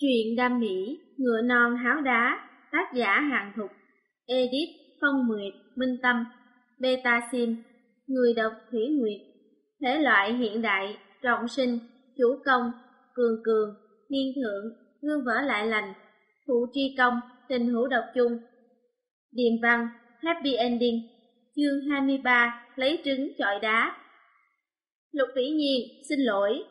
Truyện đam mỹ, ngựa non háo đá, tác giả hàng thục, edit, phong nguyệt, minh tâm, beta sim, người đọc thủy nguyệt, thể loại hiện đại, trọng sinh, chủ công, cường cường, niên thượng, gương vỡ lại lành, phụ tri công, tình hữu độc chung. Điềm văn, happy ending, chương 23, lấy trứng chọi đá. Lục vĩ nhiên, xin lỗi.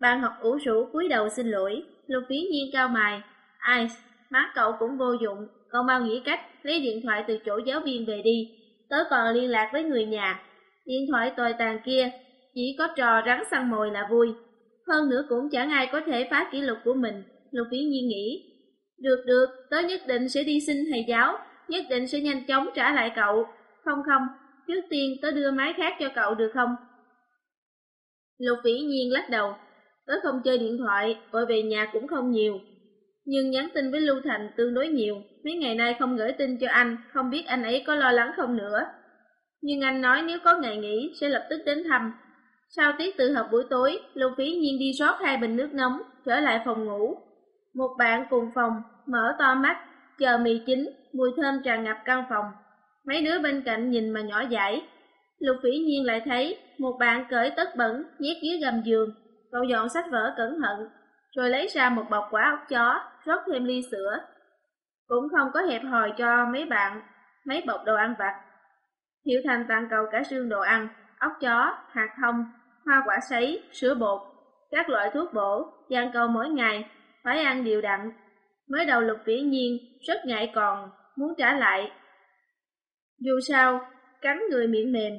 Bạn học ủ rũ cúi đầu xin lỗi, Lục Vĩ Nhiên cao mày, ai, má cậu cũng vô dụng, cậu mau nghĩ cách lấy điện thoại từ chỗ giáo viên về đi, tớ còn liên lạc với người nhà. Điện thoại tồi tàn kia, chỉ có trò rắn săn mồi là vui. Hơn nữa cũng chẳng ai có thể phá kỷ lục của mình, Lục Vĩ Nhiên nghĩ. Được được, tớ nhất định sẽ đi xin thầy giáo, nhất định sẽ nhanh chóng trả lại cậu. Không không, trước tiên tớ đưa máy khác cho cậu được không? Lục Vĩ Nhiên lắc đầu, Tớ không chơi điện thoại, gọi về nhà cũng không nhiều. Nhưng nhắn tin với Lưu Thành tương đối nhiều, mấy ngày nay không gửi tin cho anh, không biết anh ấy có lo lắng không nữa. Nhưng anh nói nếu có ngày nghỉ sẽ lập tức đến thăm. Sau tiết tự học buổi tối, Lưu Phí Nhiên đi rót hai bình nước nóng, trở lại phòng ngủ. Một bạn cùng phòng, mở to mắt, chờ mì chín, mùi thơm tràn ngập căn phòng. Mấy đứa bên cạnh nhìn mà nhỏ dãi. Lục Phỉ Nhiên lại thấy một bạn cởi tất bẩn nhét dưới gầm giường, Cậu dọn sách vở cẩn thận, rồi lấy ra một bọc quả ốc chó, rót thêm ly sữa. Cũng không có hẹp hòi cho mấy bạn mấy bọc đồ ăn vặt. Hiệu Thành tặng cậu cả xương đồ ăn, ốc chó, hạt thông, hoa quả sấy, sữa bột, các loại thuốc bổ, dặn cậu mỗi ngày, phải ăn đều đặn. Mới đầu lục vĩ nhiên, rất ngại còn, muốn trả lại. Dù sao, cắn người miệng mềm,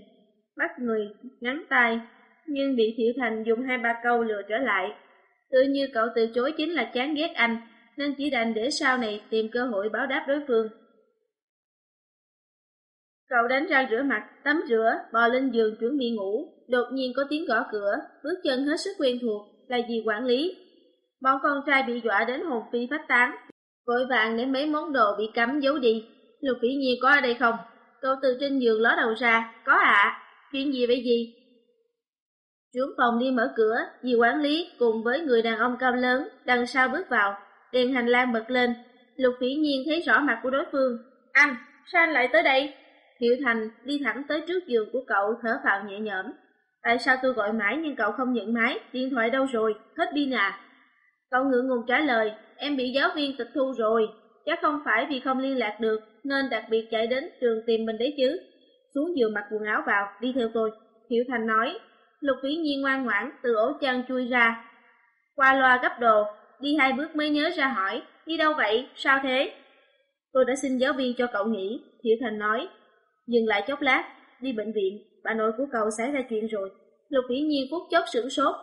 bắt người ngắn tay, nhưng bị Thiệu Thành dùng hai ba câu lừa trở lại. Tự như cậu từ chối chính là chán ghét anh, nên chỉ đành để sau này tìm cơ hội báo đáp đối phương. Cậu đánh răng rửa mặt, tắm rửa, bò lên giường chuẩn bị ngủ, đột nhiên có tiếng gõ cửa, bước chân hết sức quen thuộc, là gì quản lý. Bọn con trai bị dọa đến hồn phi phách tán, vội vàng để mấy món đồ bị cấm giấu đi. Lục Vĩ Nhi có ở đây không? Cậu từ trên giường ló đầu ra, có ạ, chuyện gì vậy gì? Trưởng phòng đi mở cửa, dì quản lý cùng với người đàn ông cao lớn đằng sau bước vào, đèn hành lang bật lên. Lục phỉ nhiên thấy rõ mặt của đối phương. Anh, sao anh lại tới đây? Hiệu Thành đi thẳng tới trước giường của cậu thở phào nhẹ nhõm. Tại sao tôi gọi mãi nhưng cậu không nhận máy, điện thoại đâu rồi, hết pin à? Cậu ngượng ngùng trả lời, em bị giáo viên tịch thu rồi, chắc không phải vì không liên lạc được nên đặc biệt chạy đến trường tìm mình đấy chứ. Xuống giường mặc quần áo vào, đi theo tôi. Hiệu Thành nói, Lục Vĩ Nhiên ngoan ngoãn từ ổ chăn chui ra. Qua loa gấp đồ, đi hai bước mới nhớ ra hỏi, đi đâu vậy, sao thế? Tôi đã xin giáo viên cho cậu nghỉ, Thiệu Thành nói. Dừng lại chốc lát, đi bệnh viện, bà nội của cậu xảy ra chuyện rồi. Lục Vĩ Nhiên phút chốc sửng sốt,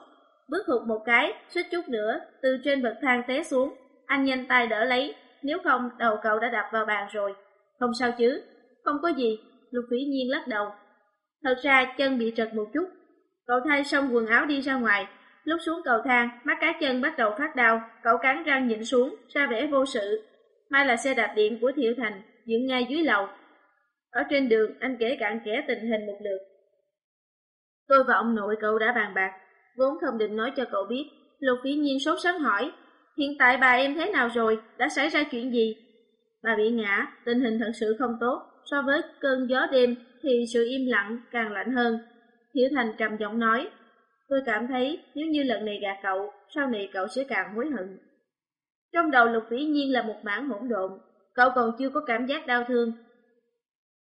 bước hụt một cái, suýt chút nữa, từ trên bậc thang té xuống. Anh nhanh tay đỡ lấy, nếu không đầu cậu đã đập vào bàn rồi. Không sao chứ, không có gì, Lục Vĩ Nhiên lắc đầu. Thật ra chân bị trật một chút, Cậu thay xong quần áo đi ra ngoài, lúc xuống cầu thang, mắt cá chân bắt đầu phát đau, cậu cắn răng nhịn xuống, ra vẻ vô sự. Mai là xe đạp điện của Thiệu Thành, dựng ngay dưới lầu. Ở trên đường, anh kể cạn kẽ tình hình một lượt. Tôi và ông nội cậu đã bàn bạc, vốn không định nói cho cậu biết. Lục phí nhiên sốt sắng hỏi, hiện tại bà em thế nào rồi, đã xảy ra chuyện gì? Bà bị ngã, tình hình thật sự không tốt, so với cơn gió đêm thì sự im lặng càng lạnh hơn. Hiểu Thành trầm giọng nói, tôi cảm thấy nếu như lần này gạt cậu, sau này cậu sẽ càng hối hận. Trong đầu Lục Vĩ Nhiên là một mảng hỗn độn, cậu còn chưa có cảm giác đau thương.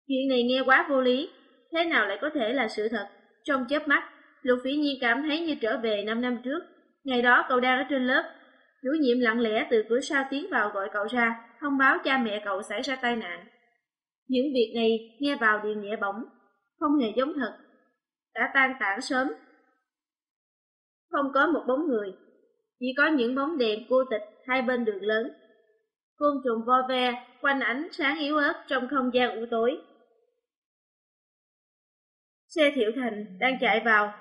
Chuyện này nghe quá vô lý, thế nào lại có thể là sự thật? Trong chớp mắt, Lục Vĩ Nhiên cảm thấy như trở về 5 năm trước. Ngày đó cậu đang ở trên lớp, chủ nhiệm lặng lẽ từ cửa sau tiến vào gọi cậu ra, thông báo cha mẹ cậu xảy ra tai nạn. Những việc này nghe vào đều nhẹ bỏng, không hề giống thật đã tan tản sớm. Không có một bóng người, chỉ có những bóng đèn cô tịch hai bên đường lớn. Côn trùng vo ve quanh ánh sáng yếu ớt trong không gian u tối. Xe thiệu thành đang chạy vào,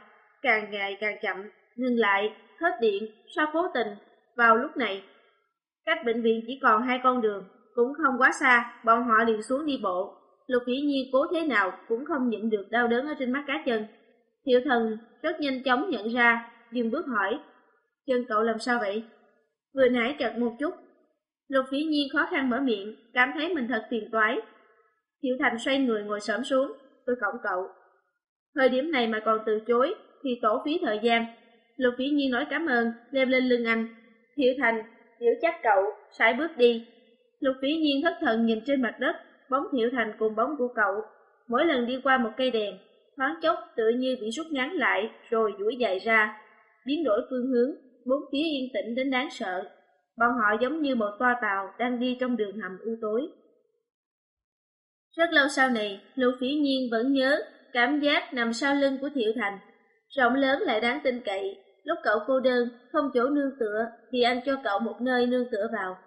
càng ngày càng chậm, ngừng lại, hết điện, sao cố tình, vào lúc này. Cách bệnh viện chỉ còn hai con đường, cũng không quá xa, bọn họ liền xuống đi bộ. Lục Vĩ Nhi cố thế nào cũng không nhịn được đau đớn ở trên mắt cá chân. Thiệu thần rất nhanh chóng nhận ra, dừng bước hỏi, chân cậu làm sao vậy? Vừa nãy chật một chút, Lục Vĩ Nhiên khó khăn mở miệng, cảm thấy mình thật phiền toái. Thiệu Thành xoay người ngồi xổm xuống, tôi cổng cậu. Thời điểm này mà còn từ chối, thì tổ phí thời gian. Lục Vĩ Nhiên nói cảm ơn, leo lên lưng anh. Thiệu Thành, giữ chắc cậu, sải bước đi. Lục Vĩ Nhiên thất thần nhìn trên mặt đất, bóng Thiệu Thành cùng bóng của cậu. Mỗi lần đi qua một cây đèn, thoáng chốc tự như bị rút ngắn lại rồi duỗi dài ra, biến đổi phương hướng, bốn phía yên tĩnh đến đáng sợ. Bọn họ giống như một toa tàu đang đi trong đường hầm u tối. Rất lâu sau này, Lưu Phỉ Nhiên vẫn nhớ cảm giác nằm sau lưng của Thiệu Thành. Rộng lớn lại đáng tin cậy, lúc cậu cô đơn, không chỗ nương tựa, thì anh cho cậu một nơi nương tựa vào.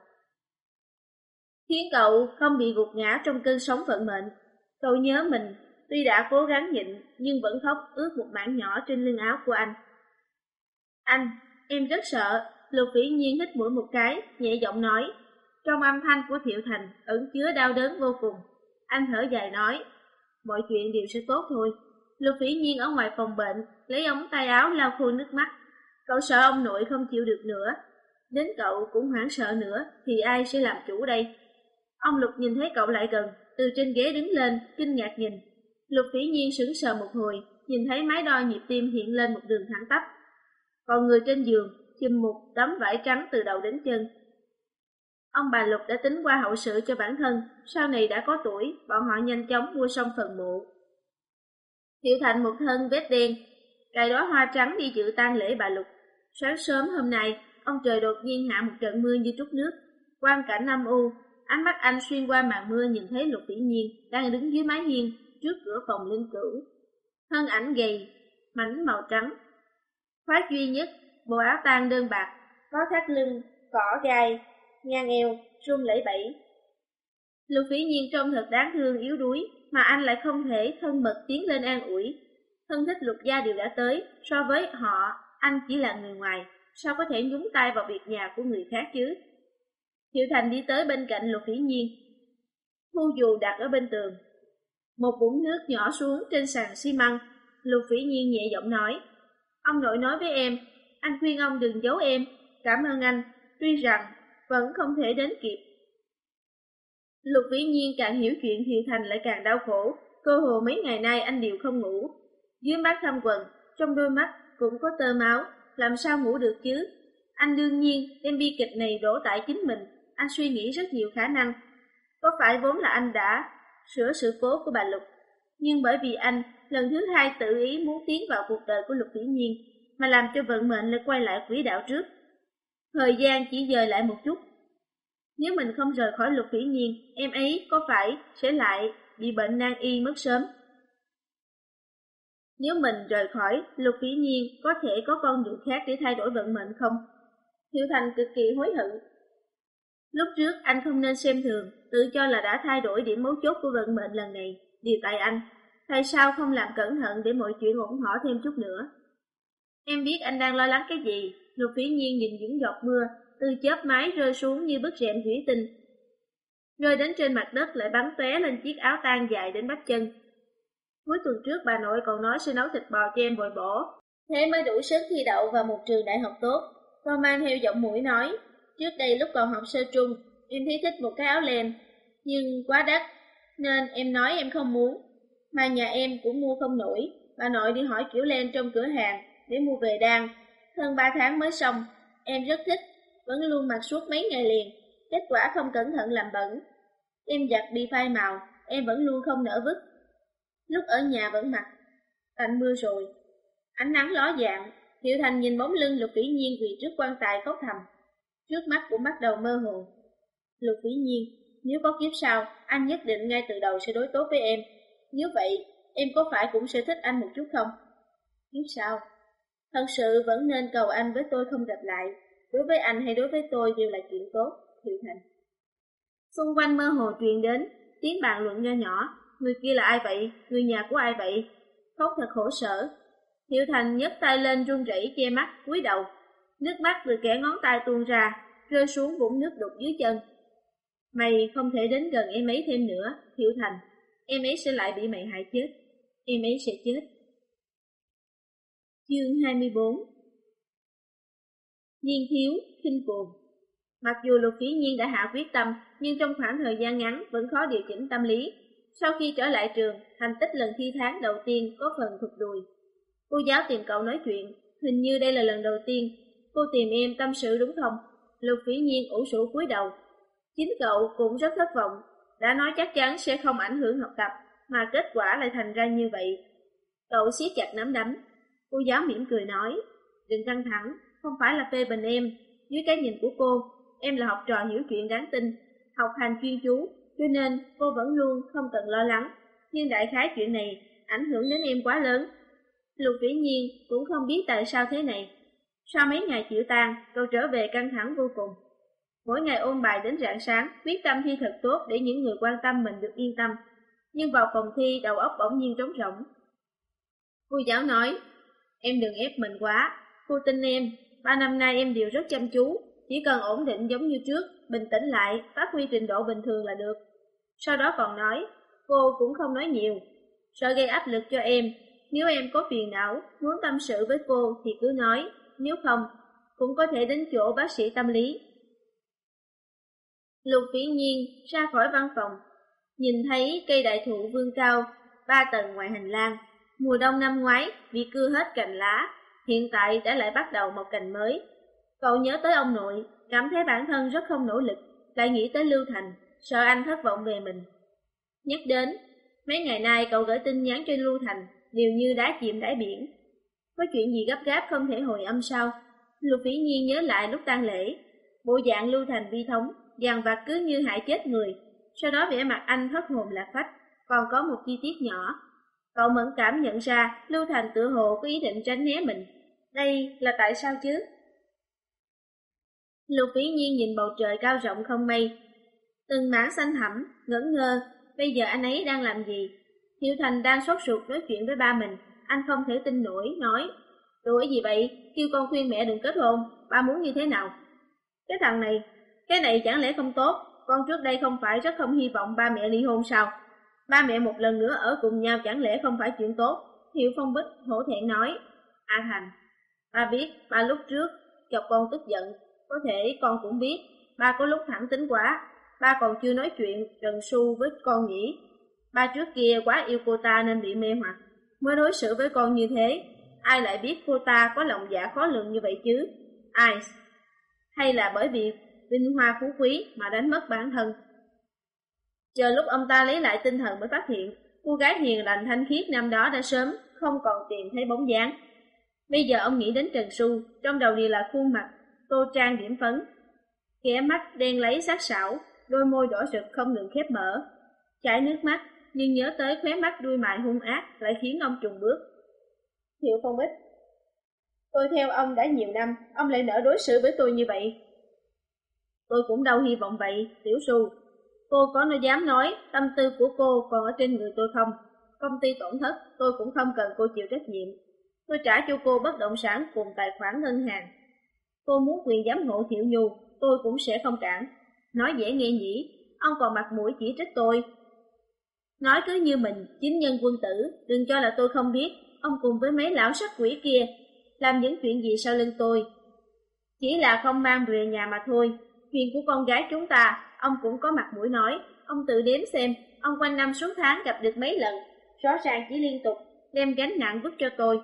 Khiến cậu không bị gục ngã trong cơn sóng vận mệnh. Cậu nhớ mình, tuy đã cố gắng nhịn, nhưng vẫn khóc ướt một mảng nhỏ trên lưng áo của anh. Anh, em rất sợ, Lục Vĩ Nhiên hít mũi một cái, nhẹ giọng nói. Trong âm thanh của Thiệu Thành ẩn chứa đau đớn vô cùng. Anh thở dài nói, mọi chuyện đều sẽ tốt thôi. Lục Vĩ Nhiên ở ngoài phòng bệnh, lấy ống tay áo lau khô nước mắt. Cậu sợ ông nội không chịu được nữa. Đến cậu cũng hoảng sợ nữa, thì ai sẽ làm chủ đây? Ông Lục nhìn thấy cậu lại gần, từ trên ghế đứng lên, kinh ngạc nhìn. Lục Vĩ Nhiên sững sờ một hồi, nhìn thấy máy đo nhịp tim hiện lên một đường thẳng tắp. Còn người trên giường chùm một tấm vải trắng từ đầu đến chân. Ông bà Lục đã tính qua hậu sự cho bản thân, sau này đã có tuổi, bọn họ nhanh chóng mua xong phần mộ. Hiệu thành một thân vết đen, cài đó hoa trắng đi dự tang lễ bà Lục. Sáng sớm hôm nay, ông trời đột nhiên hạ một trận mưa như trút nước. Quang cảnh âm u, ánh mắt anh xuyên qua màn mưa nhìn thấy Lục Vĩ Nhiên đang đứng dưới mái hiên trước cửa phòng linh cửu. Thân ảnh gầy, mảnh màu trắng. Khoác duy nhất bộ áo tang đơn bạc, có thắt lưng, cỏ gai, ngang eo, rung lẫy bẫy. Lục phỉ nhiên trông thật đáng thương yếu đuối, mà anh lại không thể thân mật tiến lên an ủi. Thân thích lục gia đều đã tới, so với họ, anh chỉ là người ngoài, sao có thể nhúng tay vào việc nhà của người khác chứ? Hiệu Thành đi tới bên cạnh lục phỉ nhiên. Thu dù đặt ở bên tường. Một vũng nước nhỏ xuống trên sàn xi măng, lục phỉ nhiên nhẹ giọng nói. Ông nội nói với em, anh khuyên ông đừng giấu em, cảm ơn anh, tuy rằng vẫn không thể đến kịp. Lục vĩ nhiên càng hiểu chuyện Thiệu Thành lại càng đau khổ, cơ hồ mấy ngày nay anh đều không ngủ. Dưới mắt thăm quần, trong đôi mắt cũng có tơ máu, làm sao ngủ được chứ? Anh đương nhiên đem bi kịch này đổ tại chính mình, anh suy nghĩ rất nhiều khả năng. Có phải vốn là anh đã sửa sự cố của bà Lục, nhưng bởi vì anh lần thứ hai tự ý muốn tiến vào cuộc đời của Lục Vĩ Nhiên, mà làm cho vận mệnh lại quay lại quỹ đạo trước. Thời gian chỉ dời lại một chút. Nếu mình không rời khỏi lục vĩ nhiên, em ấy có phải sẽ lại bị bệnh nan y mất sớm? Nếu mình rời khỏi, lục vĩ nhiên có thể có con đường khác để thay đổi vận mệnh không? Thiệu Thành cực kỳ hối hận. Lúc trước anh không nên xem thường, tự cho là đã thay đổi điểm mấu chốt của vận mệnh lần này, điều tại anh. Tại sao không làm cẩn thận để mọi chuyện ổn thỏa thêm chút nữa? Em biết anh đang lo lắng cái gì, lục phỉ nhiên nhìn những giọt mưa, từ chớp máy rơi xuống như bức rèm thủy tinh. Rơi đến trên mặt đất lại bắn tóe lên chiếc áo tan dài đến bắp chân. Cuối tuần trước bà nội còn nói sẽ nấu thịt bò cho em bồi bổ, thế mới đủ sức thi đậu vào một trường đại học tốt. Con mang theo giọng mũi nói, trước đây lúc còn học sơ trung, em thấy thích một cái áo len, nhưng quá đắt, nên em nói em không muốn. Mà nhà em cũng mua không nổi, bà nội đi hỏi kiểu len trong cửa hàng, để mua về đan. Hơn ba tháng mới xong, em rất thích, vẫn luôn mặc suốt mấy ngày liền, kết quả không cẩn thận làm bẩn. Em giặt đi phai màu, em vẫn luôn không nỡ vứt. Lúc ở nhà vẫn mặc, tạnh mưa rồi. Ánh nắng ló dạng, Hiệu Thành nhìn bóng lưng Lục Vĩ Nhiên quỳ trước quan tài khóc thầm. Trước mắt cũng bắt đầu mơ hồ. Lục Vĩ Nhiên, nếu có kiếp sau, anh nhất định ngay từ đầu sẽ đối tốt với em. Nếu vậy, em có phải cũng sẽ thích anh một chút không? Kiếp sau? Thật sự vẫn nên cầu anh với tôi không gặp lại, đối với anh hay đối với tôi đều là chuyện tốt, Hiệu Thành. Xung quanh mơ hồ truyền đến, tiếng bàn luận nho nhỏ, người kia là ai vậy, người nhà của ai vậy, khóc thật khổ sở. Hiệu Thành nhấc tay lên run rẩy che mắt, cúi đầu, nước mắt từ kẻ ngón tay tuôn ra, rơi xuống vũng nước đục dưới chân. Mày không thể đến gần em ấy thêm nữa, Thiệu Thành, em ấy sẽ lại bị mày hại chết, em ấy sẽ chết. Chương 24 nhiên thiếu, kinh cuồng Mặc dù Lục Phí Nhiên đã hạ quyết tâm, nhưng trong khoảng thời gian ngắn vẫn khó điều chỉnh tâm lý. Sau khi trở lại trường, thành tích lần thi tháng đầu tiên có phần thụt đùi. Cô giáo tìm cậu nói chuyện, hình như đây là lần đầu tiên. Cô tìm em tâm sự đúng không? Lục vĩ Nhiên ủ rũ cúi đầu. Chính cậu cũng rất thất vọng, đã nói chắc chắn sẽ không ảnh hưởng học tập, mà kết quả lại thành ra như vậy. Cậu siết chặt nắm đấm. Cô giáo mỉm cười nói, đừng căng thẳng, không phải là phê bình em. Dưới cái nhìn của cô, em là học trò hiểu chuyện đáng tin, học hành chuyên chú, cho nên cô vẫn luôn không cần lo lắng. Nhưng đại khái chuyện này ảnh hưởng đến em quá lớn. Lục vĩ nhiên cũng không biết tại sao thế này. Sau mấy ngày chịu tan, tôi trở về căng thẳng vô cùng. Mỗi ngày ôn bài đến rạng sáng, quyết tâm thi thật tốt để những người quan tâm mình được yên tâm. Nhưng vào phòng thi đầu óc bỗng nhiên trống rỗng. Cô giáo nói, em đừng ép mình quá, cô tin em, ba năm nay em đều rất chăm chú, chỉ cần ổn định giống như trước, bình tĩnh lại, phát huy trình độ bình thường là được. Sau đó còn nói, cô cũng không nói nhiều, sợ gây áp lực cho em. Nếu em có phiền não, muốn tâm sự với cô thì cứ nói, nếu không, cũng có thể đến chỗ bác sĩ tâm lý. Lục Vĩ Nhiên ra khỏi văn phòng, nhìn thấy cây đại thụ vươn cao, ba tầng ngoài hành lang. Mùa đông năm ngoái, bị cưa hết cành lá, hiện tại đã lại bắt đầu một cành mới. Cậu nhớ tới ông nội, cảm thấy bản thân rất không nỗ lực, lại nghĩ tới Lưu Thành, sợ anh thất vọng về mình. Nhắc đến, mấy ngày nay cậu gửi tin nhắn cho Lưu Thành, đều như đá chìm đáy biển. Có chuyện gì gấp gáp không thể hồi âm sao? Lục Vĩ Nhiên nhớ lại lúc tang lễ, bộ dạng Lưu Thành bi thống, dàn vặt cứ như hại chết người. Sau đó vẻ mặt anh thất hồn lạc phách, còn có một chi tiết nhỏ. Cậu mẫn cảm nhận ra Lưu Thành tự hồ có ý định tránh né mình. Đây là tại sao chứ? Lục Vĩ Nhiên nhìn bầu trời cao rộng không mây, từng mảng xanh thẳm, ngẩn ngơ, bây giờ anh ấy đang làm gì? Hiệu Thành đang sốt ruột nói chuyện với ba mình, anh không thể tin nổi, nói, đuổi gì vậy, kêu con khuyên mẹ đừng kết hôn, ba muốn như thế nào? Cái thằng này, cái này chẳng lẽ không tốt, con trước đây không phải rất không hy vọng ba mẹ ly hôn sao? Ba mẹ một lần nữa ở cùng nhau chẳng lẽ không phải chuyện tốt? Hiệu Phong Bích hổ thẹn nói, A Thành, ba biết, ba lúc trước, chọc con tức giận, có thể con cũng biết, ba có lúc thẳng tính quá, ba còn chưa nói chuyện Trần Su với con nhỉ. Ba trước kia quá yêu cô ta nên bị mê hoặc, mới đối xử với con như thế. Ai lại biết cô ta có lòng dạ khó lường như vậy chứ? Ai? Hay là bởi vì vinh hoa phú quý mà đánh mất bản thân? Chờ lúc ông ta lấy lại tinh thần mới phát hiện, cô gái hiền lành thanh khiết năm đó đã sớm không còn tìm thấy bóng dáng. Bây giờ ông nghĩ đến Trần Xu trong đầu đều là khuôn mặt, tô trang điểm phấn. Kẻ mắt đen lấy sắc sảo, đôi môi đỏ rực không ngừng khép mở. Chảy nước mắt, nhưng nhớ tới khóe mắt đuôi mại hung ác lại khiến ông trùng bước. Hiệu Phong Bích Tôi theo ông đã nhiều năm, ông lại nỡ đối xử với tôi như vậy. Tôi cũng đâu hy vọng vậy, Tiểu Su. Cô có nói dám nói tâm tư của cô còn ở trên người tôi không? Công ty tổn thất, tôi cũng không cần cô chịu trách nhiệm. Tôi trả cho cô bất động sản cùng tài khoản ngân hàng. Cô muốn quyền giám hộ Thiệu Nhu, tôi cũng sẽ không cản. Nói dễ nghe nhỉ, ông còn mặt mũi chỉ trích tôi. Nói cứ như mình, chính nhân quân tử, đừng cho là tôi không biết, ông cùng với mấy lão sắc quỷ kia, làm những chuyện gì sau lưng tôi. Chỉ là không mang về nhà mà thôi, chuyện của con gái chúng ta, ông cũng có mặt mũi nói, ông tự đếm xem, ông quanh năm suốt tháng gặp được mấy lần, rõ ràng chỉ liên tục, đem gánh nặng vứt cho tôi.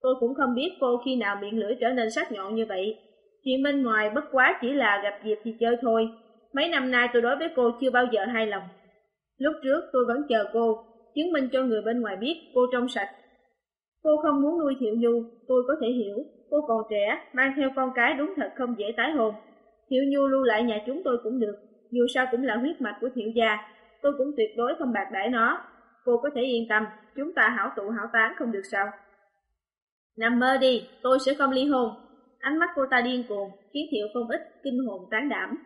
Tôi cũng không biết cô khi nào miệng lưỡi trở nên sắc nhọn như vậy. Chuyện bên ngoài bất quá chỉ là gặp dịp thì chơi thôi. Mấy năm nay tôi đối với cô chưa bao giờ hài lòng. Lúc trước tôi vẫn chờ cô, chứng minh cho người bên ngoài biết cô trong sạch. Cô không muốn nuôi Thiệu Nhu, tôi có thể hiểu. Cô còn trẻ, mang theo con cái đúng thật không dễ tái hôn. Thiệu Nhu lưu lại nhà chúng tôi cũng được, dù sao cũng là huyết mạch của Thiệu gia. Tôi cũng tuyệt đối không bạc đãi nó. Cô có thể yên tâm, chúng ta hảo tụ hảo tán không được sao. Nằm mơ đi, tôi sẽ không ly hôn. Ánh mắt cô ta điên cuồng, khiến Thiệu Phong ít kinh hồn tán đảm.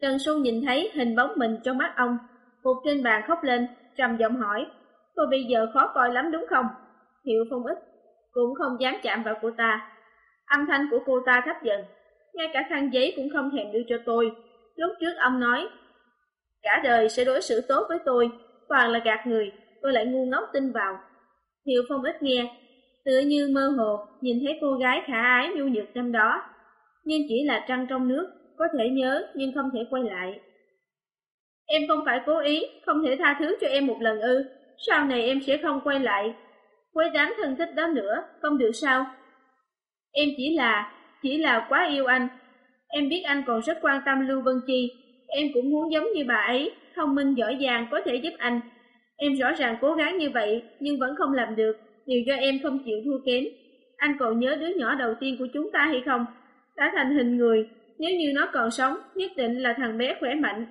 Trần Xu nhìn thấy hình bóng mình trong mắt ông, phục trên bàn khóc lên, trầm giọng hỏi, tôi bây giờ khó coi lắm đúng không? Thiệu Phong ít cũng không dám chạm vào cô ta. Âm thanh của cô ta thấp dần, ngay cả khăn giấy cũng không thèm đưa cho tôi. Lúc trước ông nói, cả đời sẽ đối xử tốt với tôi, toàn là gạt người, tôi lại ngu ngốc tin vào. Thiệu Phong ít nghe, tựa như mơ hồ nhìn thấy cô gái khả ái nhu nhược năm đó. Nhưng chỉ là trăng trong nước, có thể nhớ nhưng không thể quay lại. Em không phải cố ý, không thể tha thứ cho em một lần ư, sau này em sẽ không quay lại. với đám thân thích đó nữa, không được sao? Em chỉ là, chỉ là quá yêu anh. Em biết anh còn rất quan tâm Lưu Vân Chi, em cũng muốn giống như bà ấy, thông minh giỏi giang có thể giúp anh. Em rõ ràng cố gắng như vậy, nhưng vẫn không làm được, điều do em không chịu thua kém. Anh còn nhớ đứa nhỏ đầu tiên của chúng ta hay không? Đã thành hình người, nếu như nó còn sống, nhất định là thằng bé khỏe mạnh.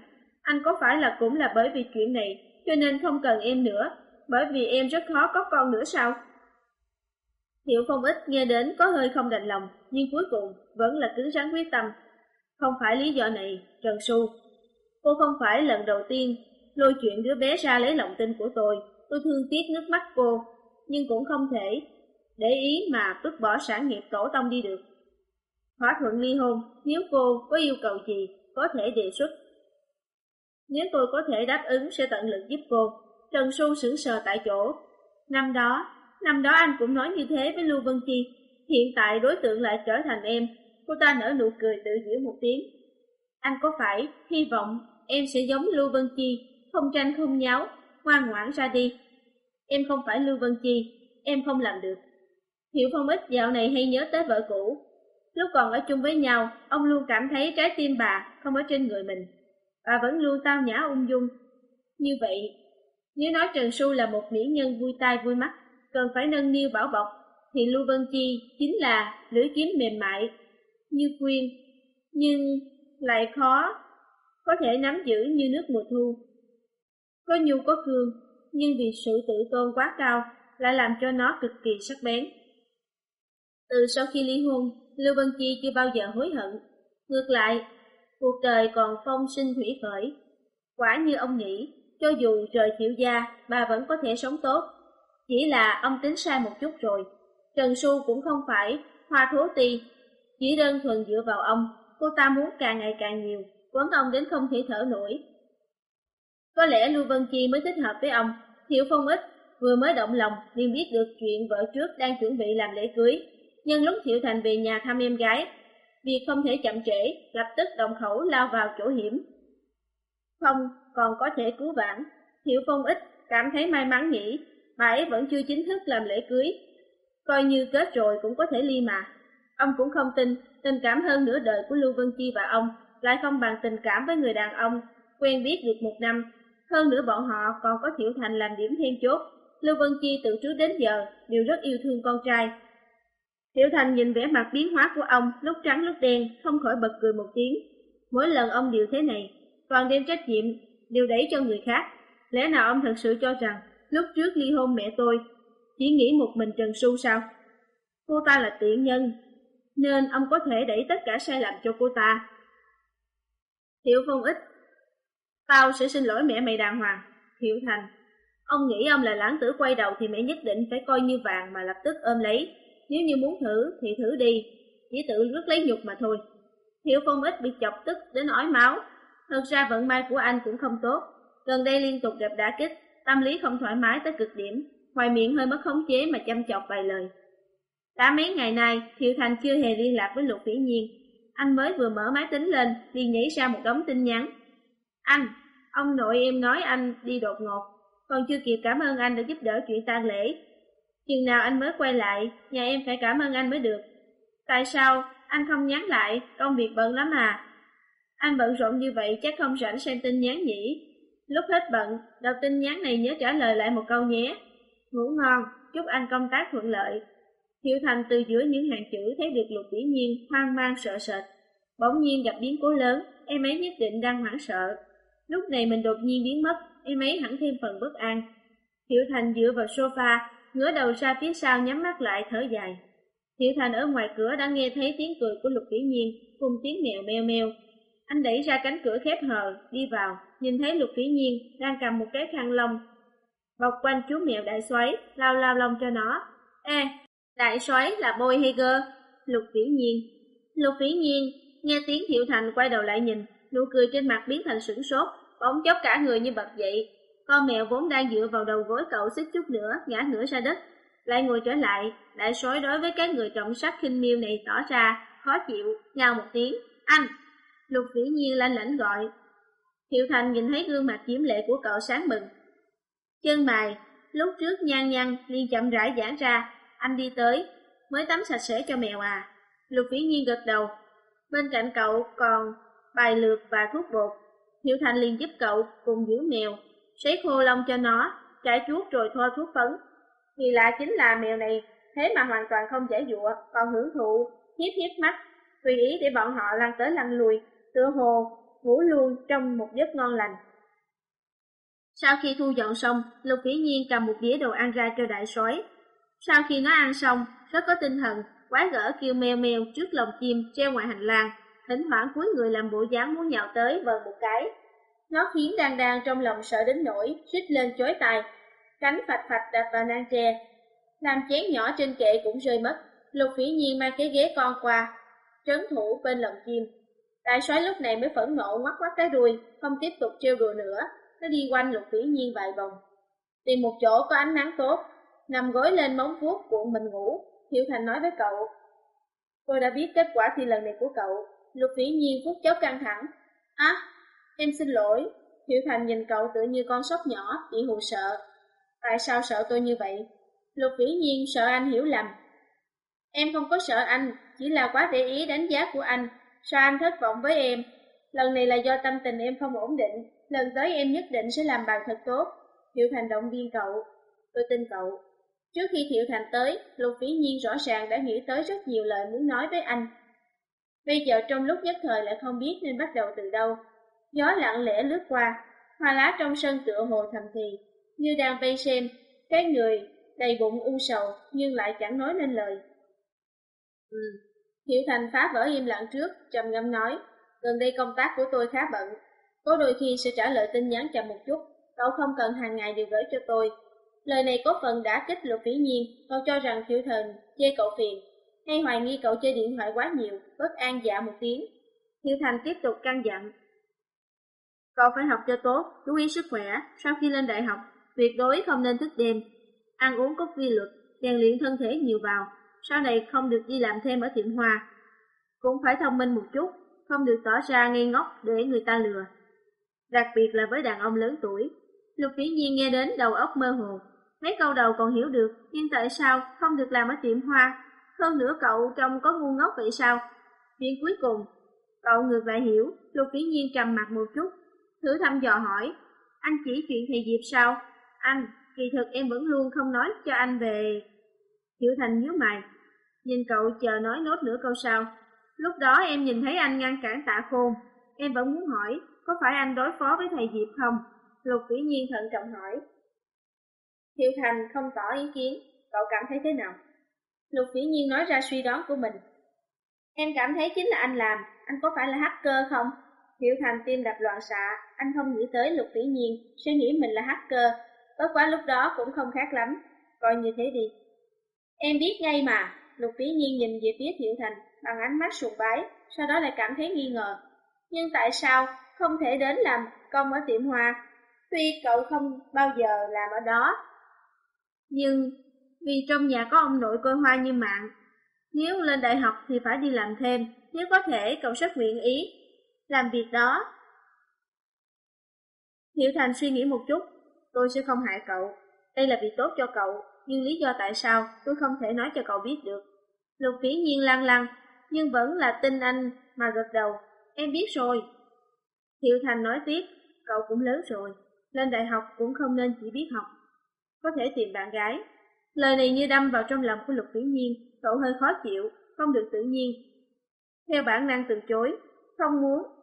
Anh có phải là cũng là bởi vì chuyện này, cho nên không cần em nữa, bởi vì em rất khó có con nữa sao? Thiệu Phong ít nghe đến có hơi không đành lòng, nhưng cuối cùng vẫn là cứng rắn quyết tâm. Không phải lý do này, Trần Xu. Cô không phải lần đầu tiên lôi chuyện đứa bé ra lấy lòng tin của tôi. Tôi thương tiếc nước mắt cô, nhưng cũng không thể để ý mà vứt bỏ sản nghiệp tổ tông đi được. Thỏa thuận ly hôn, nếu cô có yêu cầu gì, có thể đề xuất. Nếu tôi có thể đáp ứng sẽ tận lực giúp cô. Trần Xu sững sờ tại chỗ. Năm đó, năm đó anh cũng nói như thế với Lưu Vân Chi. Hiện tại đối tượng lại trở thành em. Cô ta nở nụ cười tự giễu một tiếng. Anh có phải hy vọng em sẽ giống Lưu Vân Chi, không tranh không nháo, ngoan ngoãn ra đi. Em không phải Lưu Vân Chi, em không làm được. Hiểu Phong ít dạo này hay nhớ tới vợ cũ. Lúc còn ở chung với nhau, ông luôn cảm thấy trái tim bà không ở trên người mình. Bà vẫn luôn tao nhã ung dung. Như vậy, nếu nói Trần Xu là một mỹ nhân vui tai vui mắt, cần phải nâng niu bảo bọc, thì Lưu Vân Chi chính là lưỡi kiếm mềm mại, như quyên, nhưng lại khó, có thể nắm giữ như nước mùa thu. Có nhu có cương, nhưng vì sự tự tôn quá cao, lại làm cho nó cực kỳ sắc bén. Từ sau khi ly hôn, Lưu Vân Chi chưa bao giờ hối hận. Ngược lại, cuộc đời còn phong sinh thủy khởi. Quả như ông nghĩ, cho dù trời chịu gia, bà vẫn có thể sống tốt. Chỉ là ông tính sai một chút rồi. Trần Xu cũng không phải hoa thố ti, chỉ đơn thuần dựa vào ông, cô ta muốn càng ngày càng nhiều, quấn ông đến không thể thở nổi. Có lẽ Lưu Vân Chi mới thích hợp với ông, Thiệu Phong ít, vừa mới động lòng liền biết được chuyện vợ trước đang chuẩn bị làm lễ cưới. Nhưng lúc Thiệu Thành về nhà thăm em gái, vì không thể chậm trễ, lập tức động khẩu lao vào chỗ hiểm. Không, còn có thể cứu vãn. Thiệu Phong ít cảm thấy may mắn nghĩ, bà ấy vẫn chưa chính thức làm lễ cưới. Coi như kết rồi cũng có thể ly mà. Ông cũng không tin, tình cảm hơn nửa đời của Lưu Vân Chi và ông lại không bằng tình cảm với người đàn ông, quen biết được một năm. Hơn nữa bọn họ còn có Thiệu Thành làm điểm then chốt. Lưu Vân Chi từ trước đến giờ đều rất yêu thương con trai. Tiểu Thành nhìn vẻ mặt biến hóa của ông, lúc trắng lúc đen, không khỏi bật cười một tiếng. Mỗi lần ông đều thế này, toàn đem trách nhiệm, đều đẩy cho người khác. Lẽ nào ông thật sự cho rằng, lúc trước ly hôn mẹ tôi, chỉ nghĩ một mình Trần Xu sao? Cô ta là tiện nhân, nên ông có thể đẩy tất cả sai lầm cho cô ta. Tiểu Phong Ích, Tao sẽ xin lỗi mẹ mày đàng hoàng. Thiệu Thành Ông nghĩ ông là lãng tử quay đầu thì mẹ nhất định phải coi như vàng mà lập tức ôm lấy. Nếu như muốn thử thì thử đi, chỉ tự rước lấy nhục mà thôi. Thiệu Phong ít bị chọc tức đến ói máu. Thật ra vận may của anh cũng không tốt. Gần đây liên tục gặp đả kích, tâm lý không thoải mái tới cực điểm, ngoài miệng hơi mất khống chế mà chăm chọc vài lời. Đã mấy ngày nay, Thiệu Thành chưa hề liên lạc với Lục Vĩ Nhiên. Anh mới vừa mở máy tính lên, liền nhảy ra một đống tin nhắn. Anh, ông nội em nói anh đi đột ngột, còn chưa kịp cảm ơn anh đã giúp đỡ chuyện tang lễ. Chừng nào anh mới quay lại, nhà em phải cảm ơn anh mới được. Tại sao anh không nhắn lại, công việc bận lắm à? Anh bận rộn như vậy chắc không rảnh xem tin nhắn nhỉ? Lúc hết bận, đọc tin nhắn này nhớ trả lời lại một câu nhé. Ngủ ngon, chúc anh công tác thuận lợi. Hiệu Thành từ giữa những hàng chữ thấy được Lục Vĩ Nhiên hoang mang sợ sệt. Bỗng nhiên gặp biến cố lớn, em ấy nhất định đang hoảng sợ. Lúc này mình đột nhiên biến mất, em ấy hẳn thêm phần bất an. Hiệu Thành dựa vào sofa, ngửa đầu ra phía sau nhắm mắt lại thở dài. Thiệu Thành ở ngoài cửa đã nghe thấy tiếng cười của Lục Vĩ Nhiên cùng tiếng mèo meo meo. Anh đẩy ra cánh cửa khép hờ, đi vào, nhìn thấy Lục Vĩ Nhiên đang cầm một cái khăn lông. Bọc quanh chú mèo đại xoáy, lao lao lông cho nó. Ê, Đại soái là bôi hay gơ? Lục Vĩ Nhiên. Lục Vĩ Nhiên, nghe tiếng Thiệu Thành quay đầu lại nhìn, nụ cười trên mặt biến thành sửng sốt, bỗng chốc cả người như bật dậy. Con mèo vốn đang dựa vào đầu gối cậu xích chút nữa, ngã ngửa ra đất, lại ngồi trở lại. Đại sói đối với cái người trọng sắc khinh miêu này tỏ ra khó chịu, ngao một tiếng, anh. Lục Vĩ Nhiên lanh lảnh gọi. Thiệu Thành nhìn thấy gương mặt diễm lệ của cậu sáng bừng. Chân mày, lúc trước nhăn nhăn liền chậm rãi giãn ra, anh đi tới, mới tắm sạch sẽ cho mèo à. Lục Vĩ Nhiên gật đầu, bên cạnh cậu còn bài lược và thuốc bột. Thiệu Thành liền giúp cậu cùng giữ mèo, sấy khô lông cho nó, trải chuốt rồi thoa thuốc phấn. Kỳ lạ chính là mèo này thế mà hoàn toàn không dễ dụa, còn hưởng thụ, hiếp hiếp mắt, tùy ý để bọn họ lăn tới lăn lùi, tựa hồ, ngủ luôn trong một giấc ngon lành. Sau khi thu dọn xong, Lục Vĩ Nhiên cầm một đĩa đồ ăn ra cho đại sói. Sau khi nó ăn xong, rất có tinh thần, quái gở kêu meo meo trước lồng chim treo ngoài hành lang, thỉnh thoảng cúi người làm bộ dáng muốn nhào tới vần một cái. Nó khiến đang đang trong lòng sợ đến nỗi, suýt lên chối tai, cánh phạch phạch đập vào nan tre, làm chén nhỏ trên kệ cũng rơi mất. Lục Vĩ Nhiên mang cái ghế con qua, trấn thủ bên lồng chim. Đại soái lúc này mới phẫn nộ ngoắt ngoắc cái đuôi, không tiếp tục trêu đùa nữa, nó đi quanh Lục Vĩ Nhiên vài vòng. Tìm một chỗ có ánh nắng tốt, nằm gối lên móng vuốt cuộn mình ngủ, Thiệu Thành nói với cậu. Tôi đã biết kết quả thi lần này của cậu. Lục Vĩ Nhiên phút chốc căng thẳng. Á, em xin lỗi. Thiệu Thành nhìn cậu tự như con sóc nhỏ, bị hù sợ. Tại sao sợ tôi như vậy? Lục Vĩ Nhiên sợ anh hiểu lầm. Em không có sợ anh, chỉ là quá để ý đánh giá của anh. Sao anh thất vọng với em? Lần này là do tâm tình em không ổn định, lần tới em nhất định sẽ làm bài thật tốt. Thiệu Thành động viên cậu. Tôi tin cậu. Trước khi Thiệu Thành tới, Lục Vĩ Nhiên rõ ràng đã nghĩ tới rất nhiều lời muốn nói với anh. Bây giờ trong lúc nhất thời lại không biết nên bắt đầu từ đâu. Gió lặng lẽ lướt qua, hoa lá trong sân tựa hồ thầm thì, như đang vây xem, cái người đầy bụng u sầu nhưng lại chẳng nói nên lời. Ừ. Thiệu Thành phá vỡ im lặng trước, trầm ngâm nói, gần đây công tác của tôi khá bận, có đôi khi sẽ trả lời tin nhắn chậm một chút, cậu không cần hàng ngày đều gửi cho tôi. Lời này có phần đã kích lục phỉ nhiên, cậu cho rằng Thiệu Thần chê cậu phiền, hay hoài nghi cậu chơi điện thoại quá nhiều, bất an dạ một tiếng. Thiệu Thành tiếp tục căn dặn. Cậu phải học cho tốt, chú ý sức khỏe, sau khi lên đại học, tuyệt đối không nên thức đêm, ăn uống có quy luật, rèn luyện thân thể nhiều vào, sau này không được đi làm thêm ở tiệm hoa. Cũng phải thông minh một chút, không được tỏ ra ngây ngốc để người ta lừa. Đặc biệt là với đàn ông lớn tuổi. Lục Vĩ Nhiên nghe đến đầu óc mơ hồ, mấy câu đầu còn hiểu được, nhưng tại sao không được làm ở tiệm hoa? Hơn nữa cậu trông có ngu ngốc vậy sao? Chuyện cuối cùng, cậu ngược lại hiểu, Lục Vĩ Nhiên trầm mặt một chút, thử thăm dò hỏi, anh chỉ chuyện thầy Diệp sao? Anh, kỳ thực em vẫn luôn không nói cho anh về... Hiểu Thành nhíu mày, nhìn cậu chờ nói nốt nửa câu sau. Lúc đó em nhìn thấy anh ngăn cản tạ khôn, em vẫn muốn hỏi, có phải anh đối phó với thầy Diệp không? Lục vĩ nhiên thận trọng hỏi. Hiểu Thành không tỏ ý kiến, cậu cảm thấy thế nào? Lục vĩ nhiên nói ra suy đoán của mình. Em cảm thấy chính là anh làm, anh có phải là hacker không? Hiểu Thành tim đập loạn xạ, anh không nghĩ tới Lục Vĩ Nhiên, suy nghĩ mình là hacker, Bất quá lúc đó cũng không khác lắm, coi như thế đi. Em biết ngay mà, Lục Vĩ Nhiên nhìn về phía Hiểu Thành bằng ánh mắt sùng bái, sau đó lại cảm thấy nghi ngờ. Nhưng tại sao không thể đến làm công ở tiệm hoa? Tuy cậu không bao giờ làm ở đó. Nhưng vì trong nhà có ông nội coi hoa như mạng, nếu lên đại học thì phải đi làm thêm, nếu có thể cậu rất nguyện ý làm việc đó. Hiểu Thành suy nghĩ một chút, tôi sẽ không hại cậu. Đây là việc tốt cho cậu, nhưng lý do tại sao tôi không thể nói cho cậu biết được. Lục vĩ nhiên lăng lăng, nhưng vẫn là tin anh mà gật đầu. Em biết rồi. Thiệu Thành nói tiếp, cậu cũng lớn rồi, lên đại học cũng không nên chỉ biết học. Có thể tìm bạn gái. Lời này như đâm vào trong lòng của Lục Vĩ Nhiên, cậu hơi khó chịu, không được tự nhiên. Theo bản năng từ chối, không muốn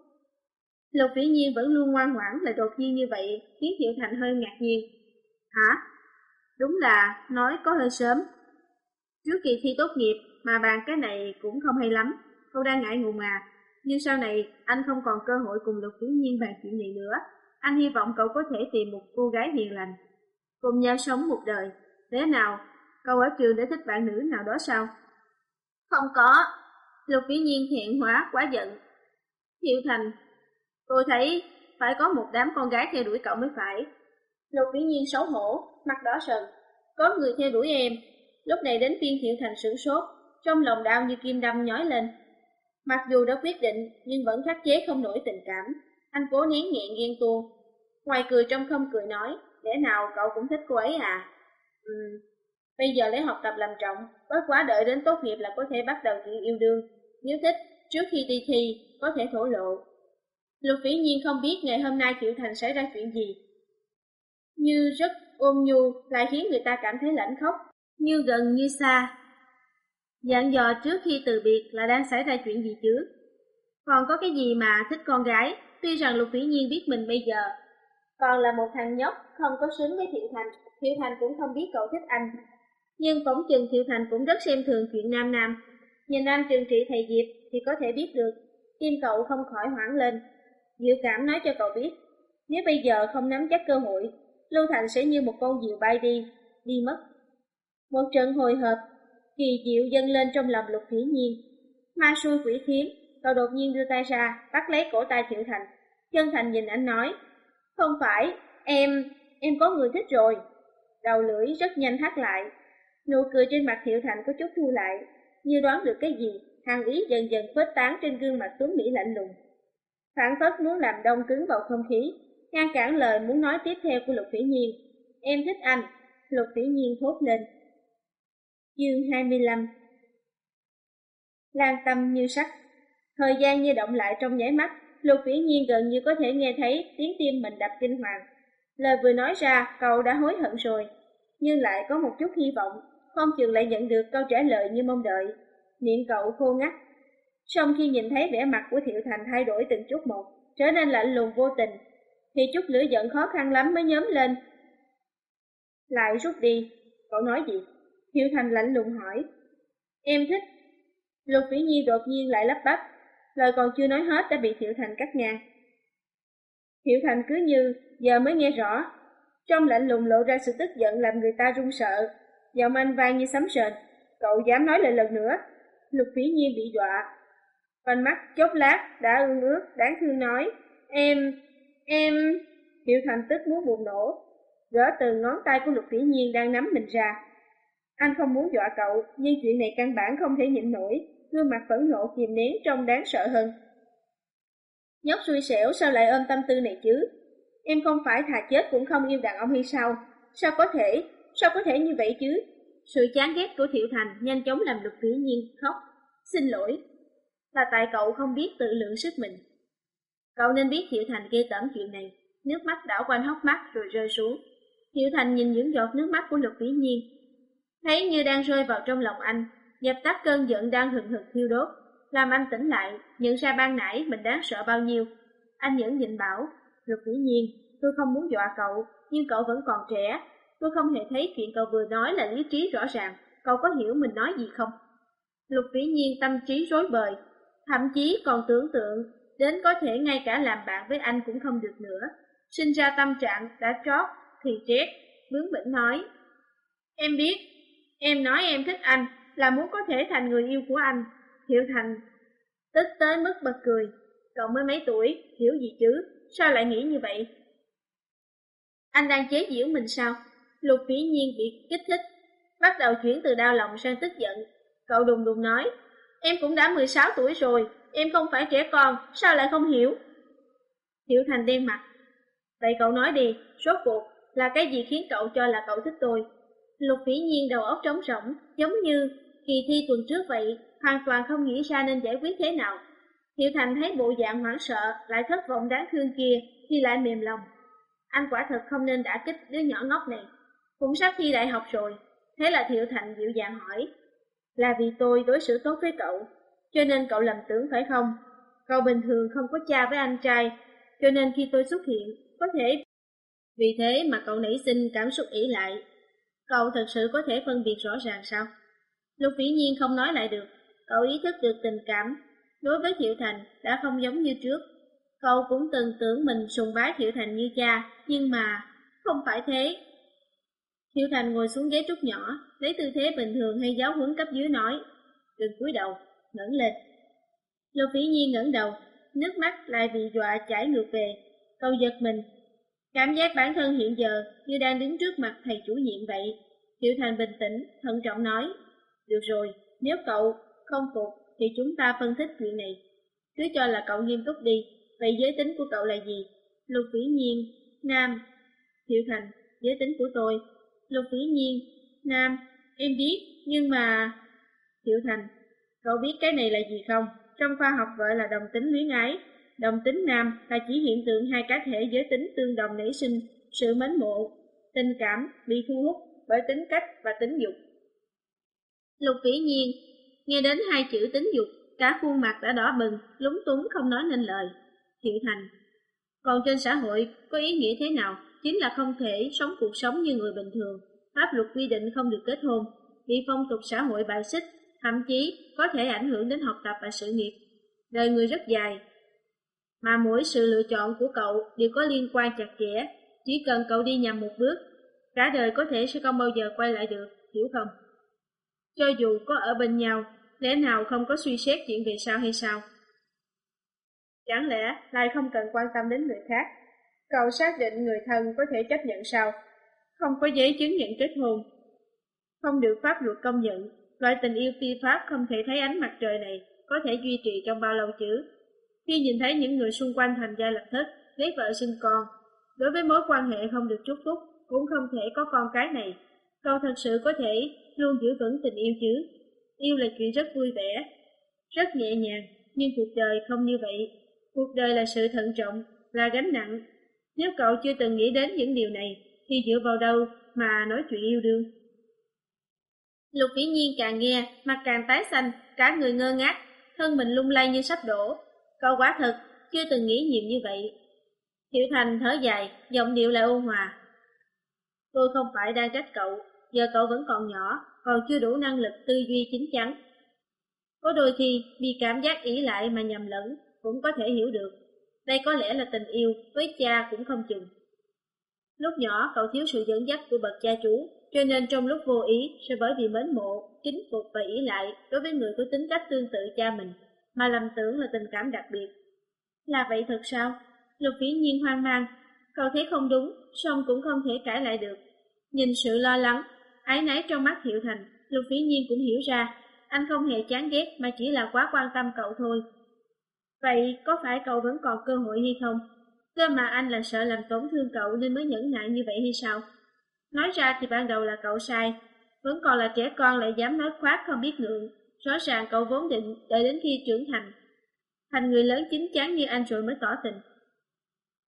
Lục Vĩ Nhiên vẫn luôn ngoan ngoãn lại đột nhiên như vậy, khiến Thiệu Thành hơi ngạc nhiên. Hả? Đúng là, nói có hơi sớm. Trước kỳ thi tốt nghiệp mà bàn cái này cũng không hay lắm, cô đang ngại ngùng mà. Nhưng sau này, anh không còn cơ hội cùng Lục Vĩ Nhiên bàn chuyện này nữa. Anh hy vọng cậu có thể tìm một cô gái hiền lành, cùng nhau sống một đời. Thế nào, cậu ở trường để thích bạn nữ nào đó sao? Không có. Lục Vĩ Nhiên thiện hóa quá giận. Thiệu Thành Tôi thấy phải có một đám con gái theo đuổi cậu mới phải. Lục Viễn nhiên xấu hổ, mặt đỏ sần. Có người theo đuổi em. Lúc này đến phiên thiệu thành sửng sốt, trong lòng đau như kim đâm nhói lên. Mặc dù đã quyết định, nhưng vẫn khắc chế không nổi tình cảm. Anh cố nén nhẹ ghen tuông. Ngoài cười trong không cười nói, lẽ nào cậu cũng thích cô ấy à? Ừ, bây giờ lấy học tập làm trọng, bất quá đợi đến tốt nghiệp là có thể bắt đầu chuyện yêu đương. Nếu thích, trước khi đi thi, có thể thổ lộ. Lục Vĩ Nhiên không biết ngày hôm nay Triệu Thành xảy ra chuyện gì. Như rất ôm nhu lại khiến người ta cảm thấy lạnh khóc, như gần như xa. Dặn dò trước khi từ biệt là đang xảy ra chuyện gì chứ? Còn có cái gì mà thích con gái, tuy rằng Lục Vĩ Nhiên biết mình bây giờ còn là một thằng nhóc không có xứng với Thiệu Thành, Thiệu Thành cũng không biết cậu thích anh. Nhưng phóng chừng Thiệu Thành cũng rất xem thường chuyện nam nam. Nhìn nam trường trị thầy Diệp thì có thể biết được, tim cậu không khỏi hoảng lên. Diệu cảm nói cho cậu biết, nếu bây giờ không nắm chắc cơ hội, Lưu Thành sẽ như một con diều bay đi, đi mất. Một trận hồi hộp, kỳ diệu dâng lên trong lòng lục thủy nhiên. Ma xui quỷ khiến, cậu đột nhiên đưa tay ra, bắt lấy cổ tay Thiệu Thành. Chân Thành nhìn anh nói, không phải, em, em có người thích rồi. Đầu lưỡi rất nhanh thắt lại. Nụ cười trên mặt Thiệu Thành có chút thu lại, như đoán được cái gì, hàng ý dần dần phết tán trên gương mặt tuấn Mỹ lạnh lùng. Phản phất muốn làm đông cứng bầu không khí, ngăn cản lời muốn nói tiếp theo của Lục Phỉ Nhiên. Em thích anh, Lục Phỉ Nhiên thốt lên. Dương 25 Lan tâm như sắt, thời gian như động lại trong nháy mắt, Lục Vĩ Nhiên gần như có thể nghe thấy tiếng tim mình đập kinh hoàng. Lời vừa nói ra, cậu đã hối hận rồi, nhưng lại có một chút hy vọng, không chừng lại nhận được câu trả lời như mong đợi. Miệng cậu khô ngắt song khi nhìn thấy vẻ mặt của Thiệu Thành thay đổi từng chút một, trở nên lạnh lùng vô tình, thì chút lửa giận khó khăn lắm mới nhóm lên. Lại rút đi, cậu nói gì? Thiệu Thành lạnh lùng hỏi. Em thích. Lục Vĩ Nhi đột nhiên lại lắp bắp, lời còn chưa nói hết đã bị Thiệu Thành cắt ngang. Thiệu Thành cứ như giờ mới nghe rõ, trong lạnh lùng lộ ra sự tức giận làm người ta run sợ, giọng anh vang như sấm sệt, cậu dám nói lại lần nữa. Lục phí nhiên bị dọa, con mắt chốc lát đã ương ướt, đáng thương nói, em, em... Thiệu Thành tức muốn bùng nổ, gỡ từ ngón tay của Lục Phỉ Nhiên đang nắm mình ra. Anh không muốn dọa cậu, nhưng chuyện này căn bản không thể nhịn nổi, gương mặt phẫn nộ kìm nén trông đáng sợ hơn. Nhóc xui xẻo sao lại ôm tâm tư này chứ? Em không phải thà chết cũng không yêu đàn ông hay sao? Sao có thể, sao có thể như vậy chứ? Sự chán ghét của Thiệu Thành nhanh chóng làm lục vĩ nhiên khóc. Xin lỗi, là tại cậu không biết tự lượng sức mình. Cậu nên biết Thiệu Thành ghê tởm chuyện này. Nước mắt đảo quanh hốc mắt rồi rơi xuống. Thiệu Thành nhìn những giọt nước mắt của lục vĩ nhiên. Thấy như đang rơi vào trong lòng anh, dập tắt cơn giận đang hừng hực thiêu đốt, làm anh tỉnh lại, nhận ra ban nãy mình đáng sợ bao nhiêu. Anh nhẫn nhịn bảo, Lục Vĩ Nhiên, tôi không muốn dọa cậu, nhưng cậu vẫn còn trẻ, tôi không hề thấy chuyện cậu vừa nói là lý trí rõ ràng, cậu có hiểu mình nói gì không? Lục Vĩ Nhiên tâm trí rối bời, thậm chí còn tưởng tượng đến có thể ngay cả làm bạn với anh cũng không được nữa. Sinh ra tâm trạng đã trót thì chết, bướng bỉnh nói. Em biết, em nói em thích anh, là muốn có thể thành người yêu của anh. hiểu Thành tức tới mức bật cười. Cậu mới mấy tuổi, hiểu gì chứ, sao lại nghĩ như vậy? Anh đang chế giễu mình sao? Lục Vĩ nhiên bị kích thích, bắt đầu chuyển từ đau lòng sang tức giận. Cậu đùng đùng nói, em cũng đã 16 tuổi rồi, em không phải trẻ con, sao lại không hiểu? Hiểu Thành đen mặt. Vậy cậu nói đi, rốt cuộc là cái gì khiến cậu cho là cậu thích tôi? Lục phỉ nhiên đầu óc trống rỗng, giống như Kỳ thi tuần trước vậy, hoàn toàn không nghĩ ra nên giải quyết thế nào. Hiệu Thành thấy bộ dạng hoảng sợ, lại thất vọng đáng thương kia, thì lại mềm lòng. Anh quả thật không nên đã kích đứa nhỏ ngốc này. Cũng sắp thi đại học rồi, thế là Thiệu Thành dịu dàng hỏi. Là vì tôi đối xử tốt với cậu, cho nên cậu lầm tưởng phải không? Cậu bình thường không có cha với anh trai, cho nên khi tôi xuất hiện, có thể... Vì thế mà cậu nảy sinh cảm xúc ỷ lại. Cậu thật sự có thể phân biệt rõ ràng sao? Lục Vĩ Nhiên không nói lại được, cậu ý thức được tình cảm đối với Thiệu Thành đã không giống như trước. Cậu cũng từng tưởng mình sùng bái Thiệu Thành như cha, nhưng mà không phải thế. Tiểu Thành ngồi xuống ghế trúc nhỏ, lấy tư thế bình thường hay giáo huấn cấp dưới nói, đừng cúi đầu, ngẩng lên. Lô Phỉ Nhi ngẩng đầu, nước mắt lại bị dọa chảy ngược về, cậu giật mình. Cảm giác bản thân hiện giờ như đang đứng trước mặt thầy chủ nhiệm vậy. Tiểu Thành bình tĩnh, thận trọng nói, được rồi, nếu cậu không phục thì chúng ta phân tích chuyện này. Cứ cho là cậu nghiêm túc đi, vậy giới tính của cậu là gì? Lục Vĩ Nhiên, Nam. Thiệu Thành, giới tính của tôi. Lục Vĩ Nhiên, Nam. Em biết, nhưng mà... Tiểu Thành, cậu biết cái này là gì không? Trong khoa học gọi là đồng tính luyến ái. Đồng tính nam là chỉ hiện tượng hai cá thể giới tính tương đồng nảy sinh, sự mến mộ, tình cảm, bị thu hút bởi tính cách và tính dục. Lục Vĩ Nhiên nghe đến hai chữ tính dục, cả khuôn mặt đã đỏ bừng, lúng túng không nói nên lời. Thiệu Thành Còn trên xã hội có ý nghĩa thế nào? Chính là không thể sống cuộc sống như người bình thường. Pháp luật quy định không được kết hôn, bị phong tục xã hội bài xích, thậm chí có thể ảnh hưởng đến học tập và sự nghiệp. Đời người rất dài, mà mỗi sự lựa chọn của cậu đều có liên quan chặt chẽ, chỉ cần cậu đi nhầm một bước, cả đời có thể sẽ không bao giờ quay lại được, hiểu không? Cho dù có ở bên nhau, lẽ nào không có suy xét chuyện về sau hay sao? Chẳng lẽ lại không cần quan tâm đến người khác? Cậu xác định người thân có thể chấp nhận sao? Không có giấy chứng nhận kết hôn, không được pháp luật công nhận, loại tình yêu phi pháp không thể thấy ánh mặt trời này có thể duy trì trong bao lâu chứ? Khi nhìn thấy những người xung quanh thành gia lập thất, lấy vợ sinh con, đối với mối quan hệ không được chúc phúc, cũng không thể có con cái này. Cậu thật sự có thể luôn giữ vững tình yêu chứ. Yêu là chuyện rất vui vẻ, rất nhẹ nhàng, nhưng cuộc đời không như vậy. Cuộc đời là sự thận trọng, là gánh nặng. Nếu cậu chưa từng nghĩ đến những điều này, thì dựa vào đâu mà nói chuyện yêu đương? Lục Vĩ Nhiên càng nghe, mặt càng tái xanh, cả người ngơ ngác, thân mình lung lay như sắp đổ. Cậu quả thật, chưa từng nghĩ nhiều như vậy. Thiệu Thành thở dài, giọng điệu lại ôn hòa. Tôi không phải đang trách cậu, giờ cậu vẫn còn nhỏ, còn chưa đủ năng lực tư duy chính chắn. Có đôi khi, vì cảm giác ý lại mà nhầm lẫn, cũng có thể hiểu được. Đây có lẽ là tình yêu, với cha cũng không chừng. Lúc nhỏ, cậu thiếu sự dẫn dắt của bậc cha chú, cho nên trong lúc vô ý sẽ bởi vì mến mộ, kính phục và ỷ lại đối với người có tính cách tương tự cha mình, mà lầm tưởng là tình cảm đặc biệt. Là vậy thật sao? Lục vĩ nhiên hoang mang, cậu thấy không đúng, song cũng không thể cãi lại được. Nhìn sự lo lắng, ái náy trong mắt hiệu Thành, Lục vĩ nhiên cũng hiểu ra, anh không hề chán ghét mà chỉ là quá quan tâm cậu thôi. Vậy có phải cậu vẫn còn cơ hội hay không? Cơ mà anh là sợ làm tổn thương cậu nên mới nhẫn nại như vậy hay sao? Nói ra thì ban đầu là cậu sai, vẫn còn là trẻ con lại dám nói khoác không biết ngượng. Rõ ràng cậu vốn định đợi đến khi trưởng thành, thành người lớn chính chắn như anh rồi mới tỏ tình.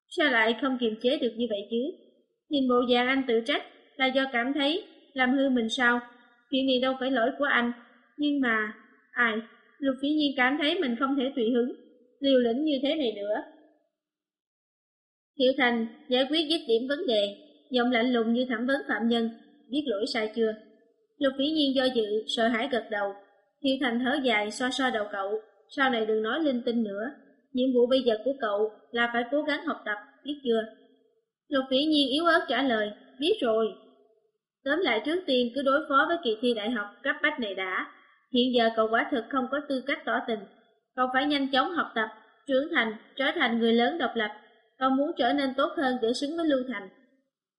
Sao lại không kiềm chế được như vậy chứ? Nhìn bộ dạng anh tự trách là do cảm thấy làm hư mình sao? Chuyện này đâu phải lỗi của anh, nhưng mà... Ai? Lục phi Nhiên cảm thấy mình không thể tùy hứng, liều lĩnh như thế này nữa. Hiệu Thành giải quyết dứt điểm vấn đề, giọng lạnh lùng như thẩm vấn phạm nhân, biết lỗi sai chưa? Lục Vĩ Nhiên do dự, sợ hãi gật đầu. Hiệu Thành thở dài xoa xoa đầu cậu, sau này đừng nói linh tinh nữa. Nhiệm vụ bây giờ của cậu là phải cố gắng học tập, biết chưa? Lục Vĩ Nhiên yếu ớt trả lời, biết rồi. Tóm lại trước tiên cứ đối phó với kỳ thi đại học cấp bách này đã. Hiện giờ cậu quả thực không có tư cách tỏ tình con phải nhanh chóng học tập, trưởng thành, trở thành người lớn độc lập. con muốn trở nên tốt hơn để xứng với Lưu Thành.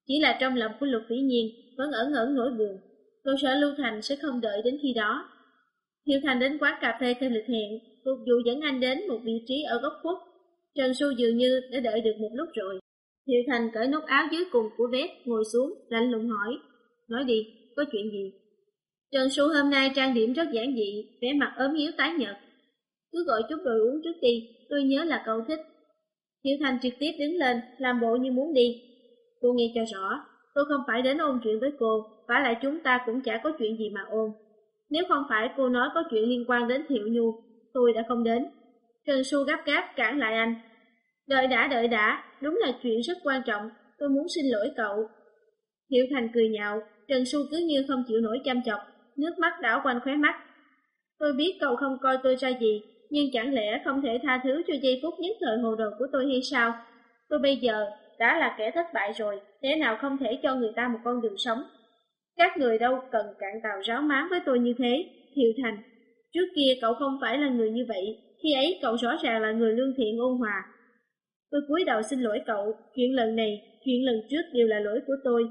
Chỉ là trong lòng của Lục Vĩ Nhiên vẫn ẩn ẩn nỗi buồn. cô sợ Lưu Thành sẽ không đợi đến khi đó. thiệu Thành đến quán cà phê theo lịch hẹn, phục vụ dẫn anh đến một vị trí ở góc khuất. Trần Xu dường như đã đợi được một lúc rồi. thiệu Thành cởi nút áo dưới cùng của vest, ngồi xuống, lạnh lùng hỏi. Nói đi, có chuyện gì? Trần Xu hôm nay trang điểm rất giản dị, vẻ mặt ốm yếu tái nhợt. Cứ gọi chút rồi uống trước đi, tôi nhớ là cậu thích. Hiệu Thành trực tiếp đứng lên, làm bộ như muốn đi. Cô nghe cho rõ, tôi không phải đến ôn chuyện với cô, phải lại chúng ta cũng chả có chuyện gì mà ôn. Nếu không phải cô nói có chuyện liên quan đến Thiệu Nhu, tôi đã không đến. Trần Xu gấp gáp cản lại anh. Đợi đã, đợi đã, đúng là chuyện rất quan trọng, tôi muốn xin lỗi cậu. Hiệu Thành cười nhạo, Trần Xu cứ như không chịu nổi chăm chọc, nước mắt đảo quanh khóe mắt. Tôi biết cậu không coi tôi ra gì, nhưng chẳng lẽ không thể tha thứ cho giây phút nhất thời hồ đồ của tôi hay sao? Tôi bây giờ đã là kẻ thất bại rồi, thế nào không thể cho người ta một con đường sống. Các người đâu cần cạn tàu ráo máng với tôi như thế, Thiệu Thành. Trước kia cậu không phải là người như vậy, khi ấy cậu rõ ràng là người lương thiện ôn hòa. Tôi cúi đầu xin lỗi cậu, chuyện lần này, chuyện lần trước đều là lỗi của tôi.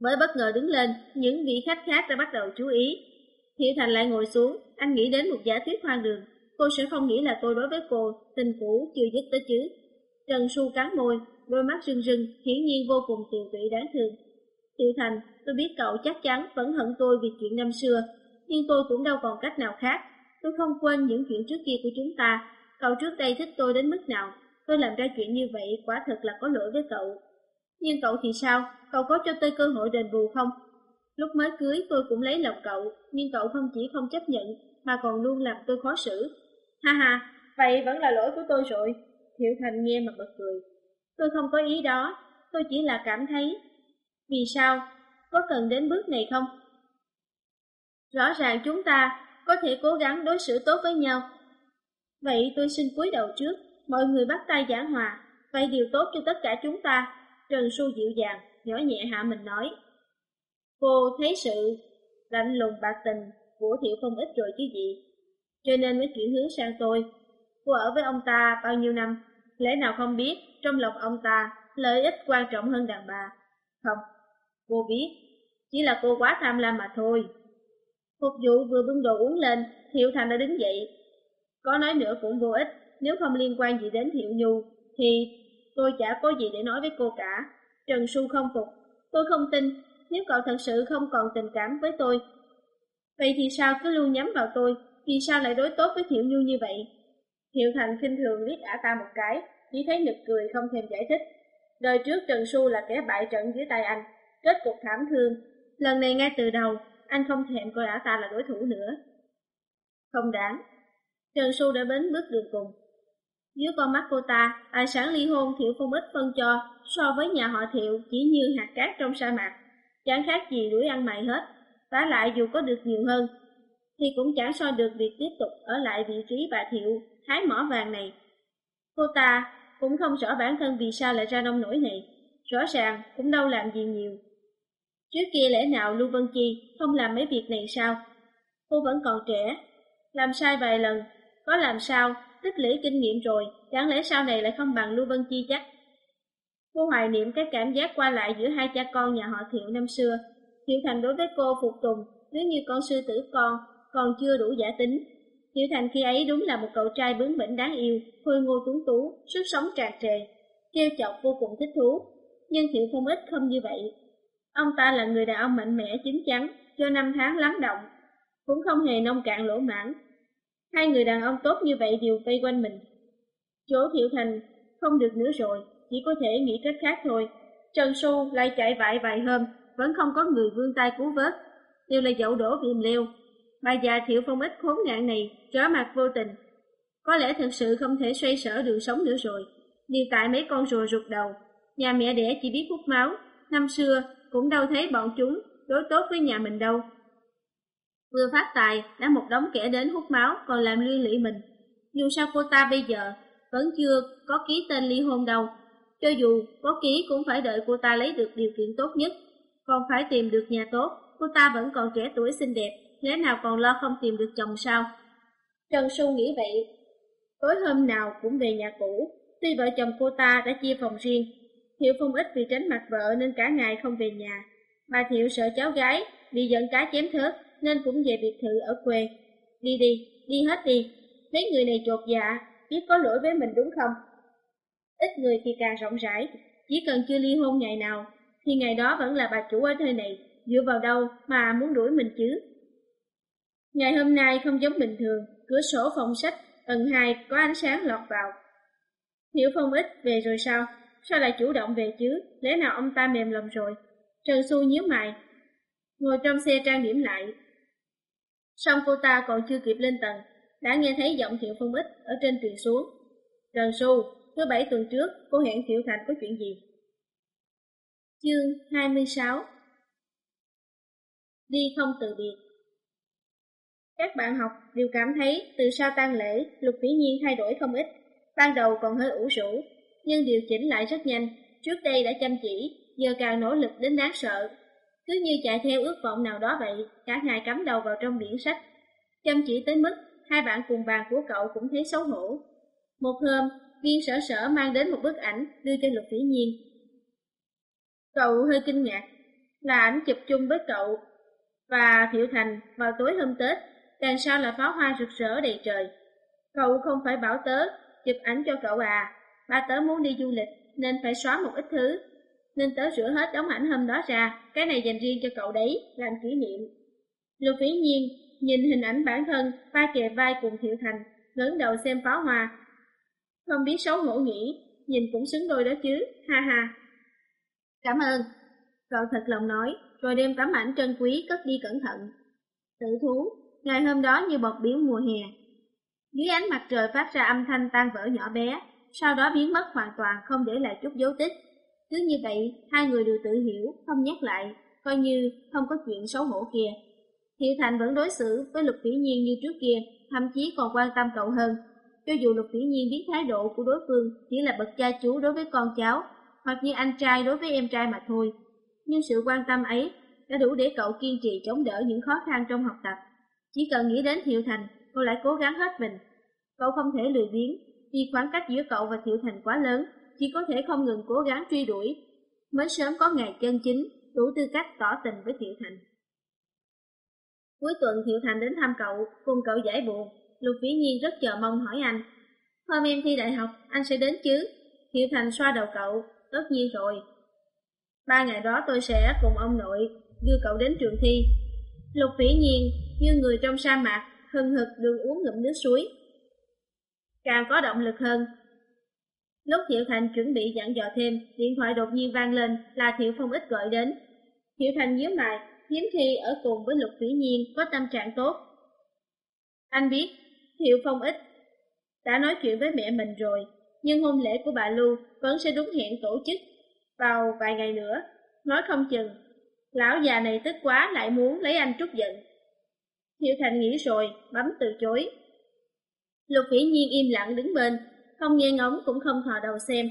Mới bất ngờ đứng lên, những vị khách khác đã bắt đầu chú ý. Thiệu Thành lại ngồi xuống, anh nghĩ đến một giả thuyết hoang đường. Cô sẽ không nghĩ là tôi đối với cô, tình cũ chưa dứt tới chứ. Trần Xu cắn môi, đôi mắt rưng rưng, hiển nhiên vô cùng tiều tụy đáng thương. Tiểu Thành, tôi biết cậu chắc chắn vẫn hận tôi vì chuyện năm xưa, nhưng tôi cũng đâu còn cách nào khác. Tôi không quên những chuyện trước kia của chúng ta. Cậu trước đây thích tôi đến mức nào, tôi làm ra chuyện như vậy quả thật là có lỗi với cậu. Nhưng cậu thì sao? Cậu có cho tôi cơ hội đền bù không? Lúc mới cưới tôi cũng lấy lòng cậu, nhưng cậu không chỉ không chấp nhận, mà còn luôn làm tôi khó xử. Ha ha, vậy vẫn là lỗi của tôi rồi. Thiệu Thành nghe mà bật cười. Tôi không có ý đó, tôi chỉ là cảm thấy. Vì sao? Có cần đến bước này không? Rõ ràng chúng ta có thể cố gắng đối xử tốt với nhau. Vậy tôi xin cúi đầu trước, mọi người bắt tay giảng hòa, vậy điều tốt cho tất cả chúng ta. Trần Xu dịu dàng, nhỏ nhẹ hạ mình nói. Cô thấy sự lạnh lùng bạc tình của Thiệu Phong ít rồi chứ gì, cho nên mới chuyển hướng sang tôi. Cô ở với ông ta bao nhiêu năm, lẽ nào không biết trong lòng ông ta lợi ích quan trọng hơn đàn bà? Không, cô biết, chỉ là cô quá tham lam mà thôi. Phục vụ vừa bưng đồ uống lên, Thiệu Thành đã đứng dậy. Có nói nữa cũng vô ích, nếu không liên quan gì đến Thiệu Nhu, thì tôi chả có gì để nói với cô cả. Trần Xu không phục, tôi không tin, nếu cậu thật sự không còn tình cảm với tôi. Vậy thì sao cứ luôn nhắm vào tôi, vì sao lại đối tốt với Thiệu Nhu như vậy? Thiệu Thành khinh thường liếc ả ta một cái, chỉ thấy nực cười không thèm giải thích. Đời trước Trần Xu là kẻ bại trận dưới tay anh, kết cục thảm thương. Lần này ngay từ đầu, anh không thèm coi ả ta là đối thủ nữa. Không đáng. Trần Xu đã bến bước đường cùng. Dưới con mắt cô ta, tài sản ly hôn Thiệu không ít phân cho so với nhà họ Thiệu chỉ như hạt cát trong sa mạc, chẳng khác gì đuổi ăn mày hết. Vả lại dù có được nhiều hơn, thì cũng chẳng so được việc tiếp tục ở lại vị trí bà Thiệu hái mỏ vàng này. Cô ta cũng không rõ bản thân vì sao lại ra nông nổi này, rõ ràng cũng đâu làm gì nhiều. Trước kia lẽ nào Lưu Vân Chi không làm mấy việc này sao? Cô vẫn còn trẻ, làm sai vài lần, có làm sao, tích lũy kinh nghiệm rồi, chẳng lẽ sau này lại không bằng Lưu Vân Chi chắc? Cô hoài niệm cái cảm giác qua lại giữa hai cha con nhà họ Thiệu năm xưa. Thiệu Thành đối với cô phục tùng, nếu như con sư tử con, còn chưa đủ giả tính. Thiệu Thành khi ấy đúng là một cậu trai bướng bỉnh đáng yêu, khôi ngô tuấn tú, sức sống tràn trề, trêu chọc vô cùng thích thú. Nhưng Thiệu Phong ít không như vậy. Ông ta là người đàn ông mạnh mẽ chín chắn, cho năm tháng lắng động, cũng không hề nông cạn lỗ mãn. Hai người đàn ông tốt như vậy đều vây quanh mình. Chỗ Thiệu Thành không được nữa rồi, chỉ có thể nghĩ cách khác thôi. Trần Xu lại chạy vại vài hôm, vẫn không có người vươn tay cứu vớt, đều là dậu đổ viêm liêu. Bà già Thiệu Phong ít khốn nạn này, trở mặt vô tình. Có lẽ thực sự không thể xoay sở đường sống nữa rồi, Điều tại mấy con rùa rụt đầu, nhà mẹ đẻ chỉ biết hút máu, năm xưa cũng đâu thấy bọn chúng đối tốt với nhà mình đâu. Vừa phát tài, đã một đống kẻ đến hút máu còn làm liên lụy mình. Dù sao cô ta bây giờ vẫn chưa có ký tên ly hôn đâu. Cho dù có ký cũng phải đợi cô ta lấy được điều kiện tốt nhất, còn phải tìm được nhà tốt, cô ta vẫn còn trẻ tuổi xinh đẹp, lẽ nào còn lo không tìm được chồng sao? Trần Xu nghĩ vậy, tối hôm nào cũng về nhà cũ, tuy vợ chồng cô ta đã chia phòng riêng. Thiệu Phong ít vì tránh mặt vợ nên cả ngày không về nhà. Bà Thiệu sợ cháu gái bị giận cá chém thớt nên cũng về biệt thự ở quê. Đi đi, đi hết đi, mấy người này chột dạ, biết có lỗi với mình đúng không? Ít người thì càng rộng rãi, chỉ cần chưa ly hôn ngày nào, thì ngày đó vẫn là bà chủ ở nơi này, dựa vào đâu mà muốn đuổi mình chứ? Ngày hôm nay không giống bình thường, cửa sổ phòng sách tầng hai có ánh sáng lọt vào. Hiểu Phong ít về rồi sao? Sao lại chủ động về chứ? Lẽ nào ông ta mềm lòng rồi? Trần Xu nhíu mày, ngồi trong xe trang điểm lại. Xong cô ta còn chưa kịp lên tầng, đã nghe thấy giọng Thiệu Phong ít ở trên truyền xuống. Trần Xu, thứ bảy tuần trước, cô hẹn Thiệu Thành có chuyện gì? Chương 26 Đi không từ biệt Các bạn học đều cảm thấy từ sau tang lễ, Lục Vĩ Nhiên thay đổi không ít. Ban đầu còn hơi ủ rũ, nhưng điều chỉnh lại rất nhanh. Trước đây đã chăm chỉ, giờ càng nỗ lực đến đáng sợ. Cứ như chạy theo ước vọng nào đó vậy, cả ngày cắm đầu vào trong biển sách. Chăm chỉ tới mức hai bạn cùng bàn của cậu cũng thấy xấu hổ. Một hôm, viên sở sở mang đến một bức ảnh đưa cho Lục Vĩ Nhiên. Cậu hơi kinh ngạc, là ảnh chụp chung với cậu. Và Thiệu Thành vào tối hôm Tết, đằng sau là pháo hoa rực rỡ đầy trời. Cậu không phải bảo tớ, chụp ảnh cho cậu à, ba tớ muốn đi du lịch nên phải xóa một ít thứ. Nên tớ rửa hết đống ảnh hôm đó ra, cái này dành riêng cho cậu đấy, làm kỷ niệm. Lục Vĩ Nhiên nhìn hình ảnh bản thân, ba kề vai cùng Thiệu Thành, ngẩng đầu xem pháo hoa. Không biết xấu hổ nghĩ, nhìn cũng xứng đôi đó chứ, ha ha. Cảm ơn, cậu thật lòng nói, rồi đem tấm ảnh trân quý cất đi cẩn thận. Tự thú, ngày hôm đó như bọt biển mùa hè. Dưới ánh mặt trời phát ra âm thanh tan vỡ nhỏ bé, sau đó biến mất hoàn toàn không để lại chút dấu tích. Cứ như vậy, hai người đều tự hiểu, không nhắc lại, coi như không có chuyện xấu hổ kia. Thiệu Thành vẫn đối xử với Lục Vĩ Nhiên như trước kia, thậm chí còn quan tâm cậu hơn. Cho dù Lục Vĩ Nhiên biết thái độ của đối phương chỉ là bậc cha chú đối với con cháu, hoặc như anh trai đối với em trai mà thôi. Nhưng sự quan tâm ấy đã đủ để cậu kiên trì chống đỡ những khó khăn trong học tập. Chỉ cần nghĩ đến Thiệu Thành, cậu lại cố gắng hết mình. Cậu không thể lười biếng, vì khoảng cách giữa cậu và Thiệu Thành quá lớn, chỉ có thể không ngừng cố gắng truy đuổi. Mới sớm có ngày chân chính, đủ tư cách tỏ tình với Thiệu Thành. Cuối tuần Thiệu Thành đến thăm cậu, cùng cậu giải buồn. Lục Vĩ Nhiên rất chờ mong hỏi anh. Hôm em thi đại học, anh sẽ đến chứ? Thiệu Thành xoa đầu cậu, tất nhiên rồi. Ba ngày đó tôi sẽ cùng ông nội đưa cậu đến trường thi. Lục Vĩ Nhiên như người trong sa mạc, hừng hực đường uống ngụm nước suối. Càng có động lực hơn. Lúc Thiệu Thành chuẩn bị dặn dò thêm, điện thoại đột nhiên vang lên là Thiệu Phong Ích gọi đến. Thiệu Thành nhíu mày, hiếm khi ở cùng với Lục Vĩ Nhiên có tâm trạng tốt. Anh biết, Thiệu Phong ít đã nói chuyện với mẹ mình rồi, nhưng hôn lễ của bà Lưu vẫn sẽ đúng hẹn tổ chức vào vài ngày nữa. Nói không chừng, lão già này tức quá lại muốn lấy anh trút giận. Thiệu Thành nghĩ rồi, bấm từ chối. Lục Vĩ Nhiên im lặng đứng bên, không nghe ngóng cũng không thò đầu xem.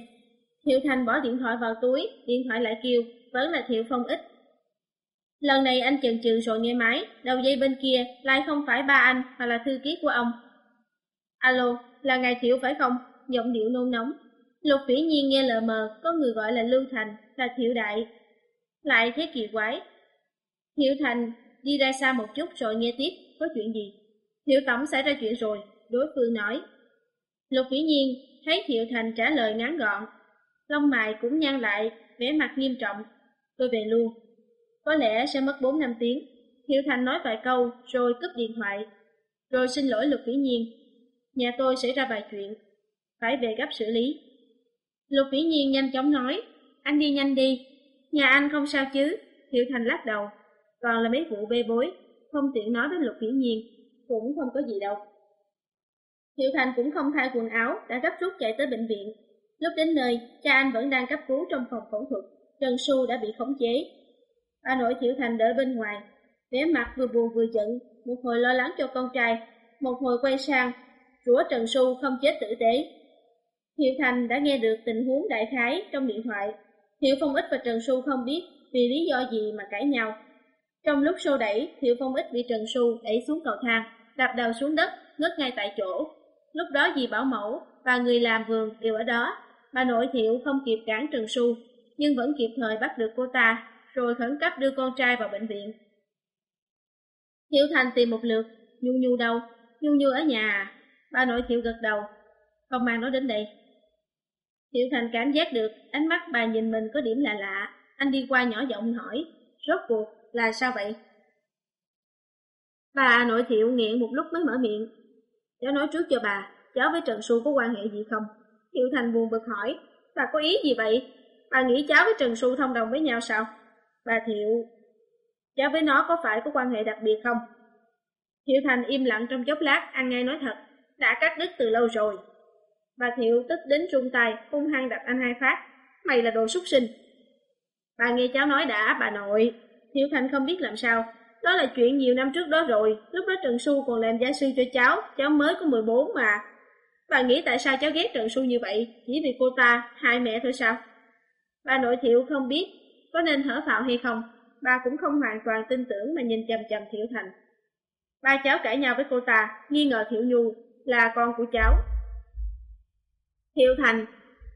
Thiệu Thành bỏ điện thoại vào túi, điện thoại lại kêu, vẫn là Thiệu Phong ít Lần này anh chần chừ rồi nghe máy, đầu dây bên kia lại không phải ba anh mà là thư ký của ông. Alo, là ngài Thiệu phải không? Giọng điệu nôn nóng. Lục vĩ nhiên nghe lờ mờ, có người gọi là Lưu Thành, là Thiệu Đại. Lại thế kỳ quái. Thiệu Thành đi ra xa một chút rồi nghe tiếp, có chuyện gì? Thiệu Tổng xảy ra chuyện rồi, đối phương nói. Lục vĩ nhiên thấy Thiệu Thành trả lời ngắn gọn. Lông mày cũng nhăn lại, vẻ mặt nghiêm trọng. Tôi về luôn. Có lẽ sẽ mất 4 năm tiếng. thiệu Thành nói vài câu rồi cúp điện thoại. Rồi xin lỗi Lục Vĩ Nhiên. Nhà tôi xảy ra vài chuyện. Phải về gấp xử lý. Lục Vĩ Nhiên nhanh chóng nói. Anh đi nhanh đi. Nhà anh không sao chứ. thiệu Thành lắc đầu. Còn là mấy vụ bê bối. Không tiện nói với Lục Vĩ Nhiên. Cũng không có gì đâu. thiệu Thành cũng không thay quần áo, đã gấp rút chạy tới bệnh viện. Lúc đến nơi, cha anh vẫn đang cấp cứu trong phòng phẫu thuật. Trần Xu đã bị khống chế, Bà nội Thiệu Thành đợi bên ngoài, vẻ mặt vừa buồn vừa giận, một hồi lo lắng cho con trai, một hồi quay sang, rủa Trần Xu không chết tử tế. Hiệu Thành đã nghe được tình huống đại khái trong điện thoại. Hiệu Phong Ích và Trần Xu không biết vì lý do gì mà cãi nhau. Trong lúc xô đẩy, Hiệu Phong Ích bị Trần Xu đẩy xuống cầu thang, đạp đầu xuống đất, ngất ngay tại chỗ. Lúc đó dì Bảo Mẫu và người làm vườn đều ở đó. Bà nội Thiệu không kịp cản Trần Xu, nhưng vẫn kịp thời bắt được cô ta rồi khẩn cấp đưa con trai vào bệnh viện. Hiệu Thành tìm một lượt, Nhu Nhu đâu? Nhu Nhu ở nhà à? Bà nội Thiệu gật đầu, không mang nó đến đây. Thiệu Thành cảm giác được ánh mắt bà nhìn mình có điểm lạ lạ, anh đi qua nhỏ giọng hỏi, rốt cuộc là sao vậy? Bà nội Thiệu nghiện một lúc mới mở miệng. Cháu nói trước cho bà, cháu với Trần Xu có quan hệ gì không? Thiệu Thành buồn bực hỏi, bà có ý gì vậy? Bà nghĩ cháu với Trần Xu thông đồng với nhau sao? Bà Thiệu, cháu với nó có phải có quan hệ đặc biệt không? Thiệu Thành im lặng trong chốc lát, ăn ngay nói thật, đã cắt đứt từ lâu rồi. Bà Thiệu tức đến trung tay, hung hăng đập anh hai phát. Mày là đồ súc sinh. Bà nghe cháu nói đã, bà nội. Thiệu Thành không biết làm sao. Đó là chuyện nhiều năm trước đó rồi, lúc đó Trần Xu còn làm gia sư cho cháu, cháu mới có 14 mà. Bà nghĩ tại sao cháu ghét Trần Xu như vậy, chỉ vì cô ta, hai mẹ thôi sao? Bà nội Thiệu không biết có nên thở phào hay không, Bà cũng không hoàn toàn tin tưởng mà nhìn chầm chầm Thiệu Thành. Ba cháu cãi nhau với cô ta, nghi ngờ Thiệu Nhu là con của cháu. Thiệu Thành